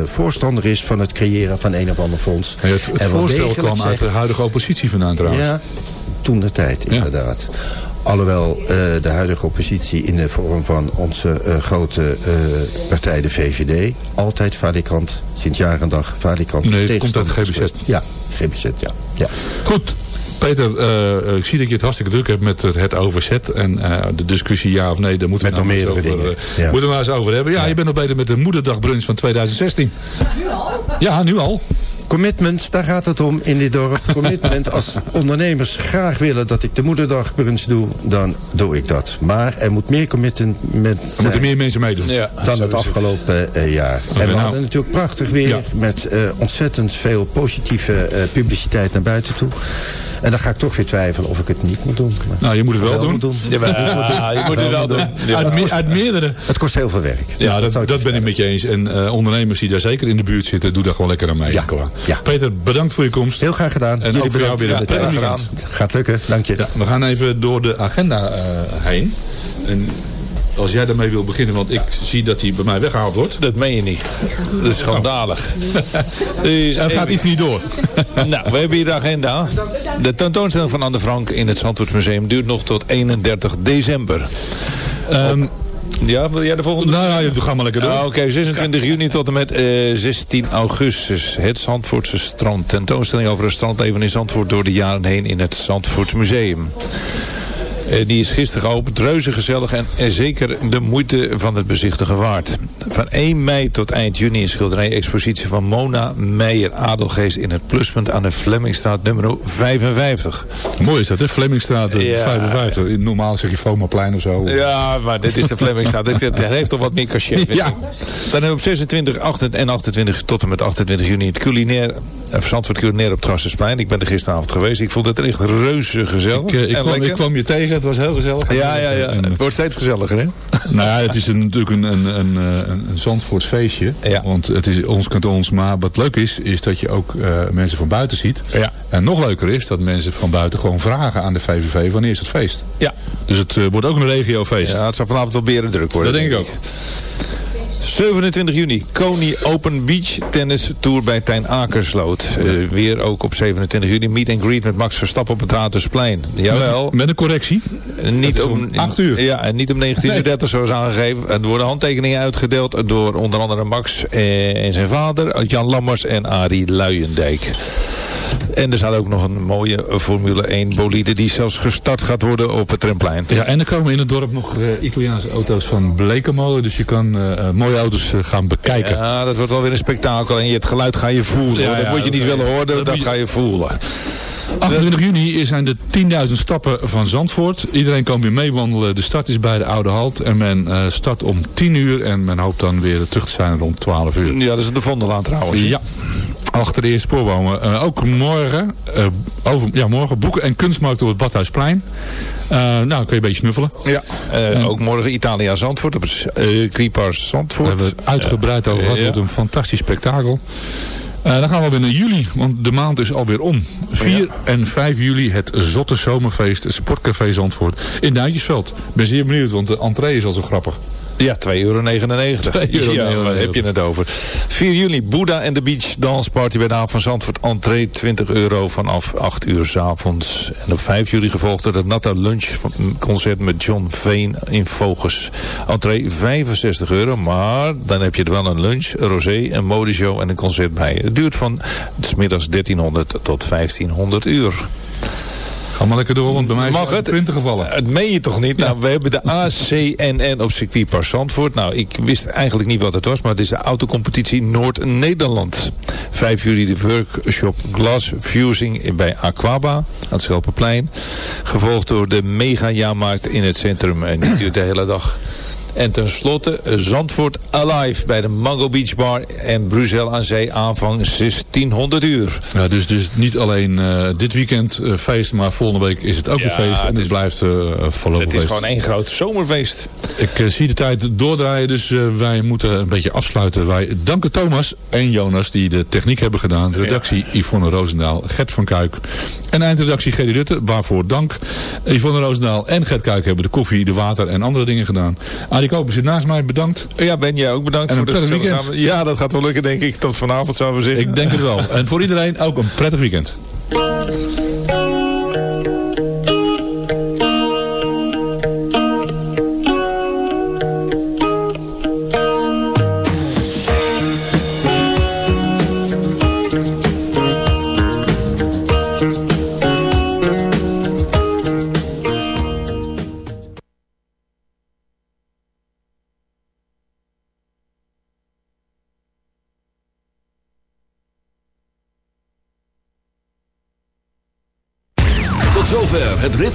voorstander is van het creëren van een of ander fonds. Ja, het het En wel voorstel degelijk kwam uit de huidige oppositie vandaan trouwens. ja, toen de tijd, inderdaad. Alhoewel eh, de huidige oppositie in de vorm van onze eh, grote eh, partij, de VVD... altijd valikant, sinds jaar en dag valikant... Nee, het komt uit GBZ. Ja, GBZ, ja. ja. Goed, Peter, eh, ik zie dat je het hartstikke druk hebt met het, het overzet. En eh, de discussie ja of nee, daar moeten we, nou nog meerdere over, dingen, ja. moeten we maar eens over hebben. Ja, je bent nog beter met de moederdagbrunch van 2016. Ja, nu al. Commitment, daar gaat het om in dit dorp. Commitment, als ondernemers graag willen dat ik de moederdagbrunch doe... dan doe ik dat. Maar er moet meer commitment Er zijn... moeten meer mensen meedoen. dan het afgelopen eh, jaar. en we nou. hadden natuurlijk prachtig weer Ja. met eh, ontzettend veel positieve eh, publiciteit naar buiten toe. En dan ga ik toch weer twijfelen of ik het niet moet doen. Maar Nou, je moet het wel doen. Moet doen. Jawel, je moet het wel doen. Uit, me- uit meerdere. Het kost heel veel werk. Ja, dat, dat, ben ik met je eens. En eh, ondernemers die daar zeker in de buurt zitten, doe daar gewoon lekker aan mee. Ja. Klaar. Ja. Peter, bedankt voor je komst. Heel graag gedaan. En Jullie ook voor jou bedankt weer weekend. Gaat lukken, dank je. Ja, we gaan even door de agenda eh, heen. En als jij daarmee wil beginnen, want ik zie dat hij bij mij weggehaald wordt. Dat meen je niet. Dat is schandalig. Dus Er gaat iets niet door. nou, we hebben hier de agenda. De tentoonstelling van Anne Frank in het Zandvoortsmuseum duurt nog tot 31 december. Ehm, Ja, wil jij de volgende? nou, nou, ga maar lekker door. Ah, Oké, 26 juni tot en met eh, 16 augustus. Het Zandvoortse strand. Tentoonstelling over het strandleven in Zandvoort door de jaren heen in het Zandvoorts Museum. Eh, die is gisteren geopend, reuze gezellig en, en zeker de moeite van het bezichtigen waard. Van 1 mei tot eind juni een schilderij-expositie van Mona Meijer Adelgeest in het pluspunt aan de Flemmingstraat nummer 55. Mooi is dat, hè? Flemmingstraat eh, Ja. 55. Normaal zeg je Fomaplein of zo. Ja, maar dit is de Flemmingstraat. Het, heeft toch wat meer cachet, Ja. Dan hebben we op 26 28 en 28 tot en met 28 juni het culinair, eh, Zandvoort culinair op het Gassersplein. Ik ben er gisteravond geweest. Ik vond het echt reuze gezellig. Ik, eh, ik, en kwam, lekker. ik kwam je tegen, het was heel gezellig. Ja, ja, ja. En, Het wordt steeds gezelliger, hè? Nou ja, het is een, natuurlijk een, een, een, eh, een, een Zandvoorts feestje. Ja. Want het is ons kantons. Maar wat leuk is, is dat je ook eh, mensen van buiten ziet. Ja. En nog leuker is dat mensen van buiten gewoon vragen aan de VVV wanneer is het feest. Ja. Dus het eh, wordt ook een regiofeest. Ja, het zal vanavond wel beren druk worden. dat denk ik ook. 27 juni, Kony Open Beach Tennis Tour bij Tijn Akersloot. Eh, weer ook op 27 juni, meet and greet met Max Verstappen op het Ratersplein. Jawel. Met, met een correctie. Niet is om, om acht uur. Ja, en niet om 1930 zoals aangegeven. Er worden handtekeningen uitgedeeld door onder andere Max eh, en zijn vader, Jan Lammers en Arie Luijendijk. En er staat ook nog een mooie Formule 1 bolide die zelfs gestart gaat worden op het Tremplein. Ja, en er komen in het dorp nog eh, Italiaanse auto's van Blekemolen. Dus je kan eh, eh, mooie auto's gaan bekijken. Ja, dat wordt wel weer een spektakel. En je het geluid ga je voelen. Ja, dat moet je niet willen horen, dat, ga je voelen. 28 juni zijn de 10.000 stappen van Zandvoort. Iedereen kan weer meewandelen. De start is bij de Oude Halt. En men start om 10 uur. En men hoopt dan weer terug te zijn rond 12 uur. Ja, dat is de Vondelaan trouwens. Ja. Achter de eerste spoorbomen. Eh, ook morgen, eh, over, ja, morgen boeken en kunstmarkt op het Badhuisplein. Eh, nou, kun je een beetje snuffelen. Ja. Ook morgen Italia Zandvoort op uh, Quipars Zandvoort. Daar hebben we het uitgebreid over gehad. ja. Het wordt een fantastisch spektakel. Dan gaan we weer naar juli, want de maand is alweer om. 4 en 5 juli het Zotte Zomerfeest Sportcafé Zandvoort in Duintjesveld. Ik ben zeer benieuwd, want de entree is al zo grappig. Ja, 2,99 euro. Ja, waar heb je het over? 4 juli, Boeddha en de Beach Dance Party bij de haven van Zandvoort. Entree 20 euro vanaf 8 uur s avonds. En op 5 juli gevolgd door het Natta Lunch concert met John Veen in Vogels. Entree 65 euro, maar dan heb je er wel een lunch, een rosé, een modeshow en een concert bij. Het duurt van s middags 1300 tot 1500 uur. Ga maar lekker door, want bij mij is Mag het het? uit de printer gevallen. Het meen je toch niet? Nou, we hebben de ACNN op circuitpark Zandvoort. Nou, ik wist eigenlijk niet wat het was, maar het is de autocompetitie Noord-Nederland. 5 juli de workshop Glass Fusing bij Aquaba aan het Schelpenplein. Gevolgd door de mega jaarmarkt in het centrum. En die duurt de hele dag. En tenslotte Zandvoort Alive bij de Mango Beach Bar en Brussel aan Zee aanvang 1600 uur. Ja, dus, dus niet alleen eh, dit weekend eh, feest, maar volgende week is het ook Ja, een feest. En het is- blijft uh, voorlopig Het is feest. gewoon één groot zomerfeest. Ik zie de tijd doordraaien, dus wij moeten een beetje afsluiten. Wij danken Thomas en Jonas die de techniek hebben gedaan. Redactie Yvonne Roosendaal, Gert van Kuik en eindredactie Gerry Rutte. Waarvoor dank. Yvonne Roosendaal en Gert Kuik hebben de koffie, de water en andere dingen gedaan. Arie Koper zit naast mij, bedankt. Ja, Ben, jij ook bedankt En voor een de prettig weekend. samen- Ja, dat gaat wel lukken denk ik. Tot vanavond zouden we zeggen. Ik denk het wel. En voor iedereen ook een prettig weekend.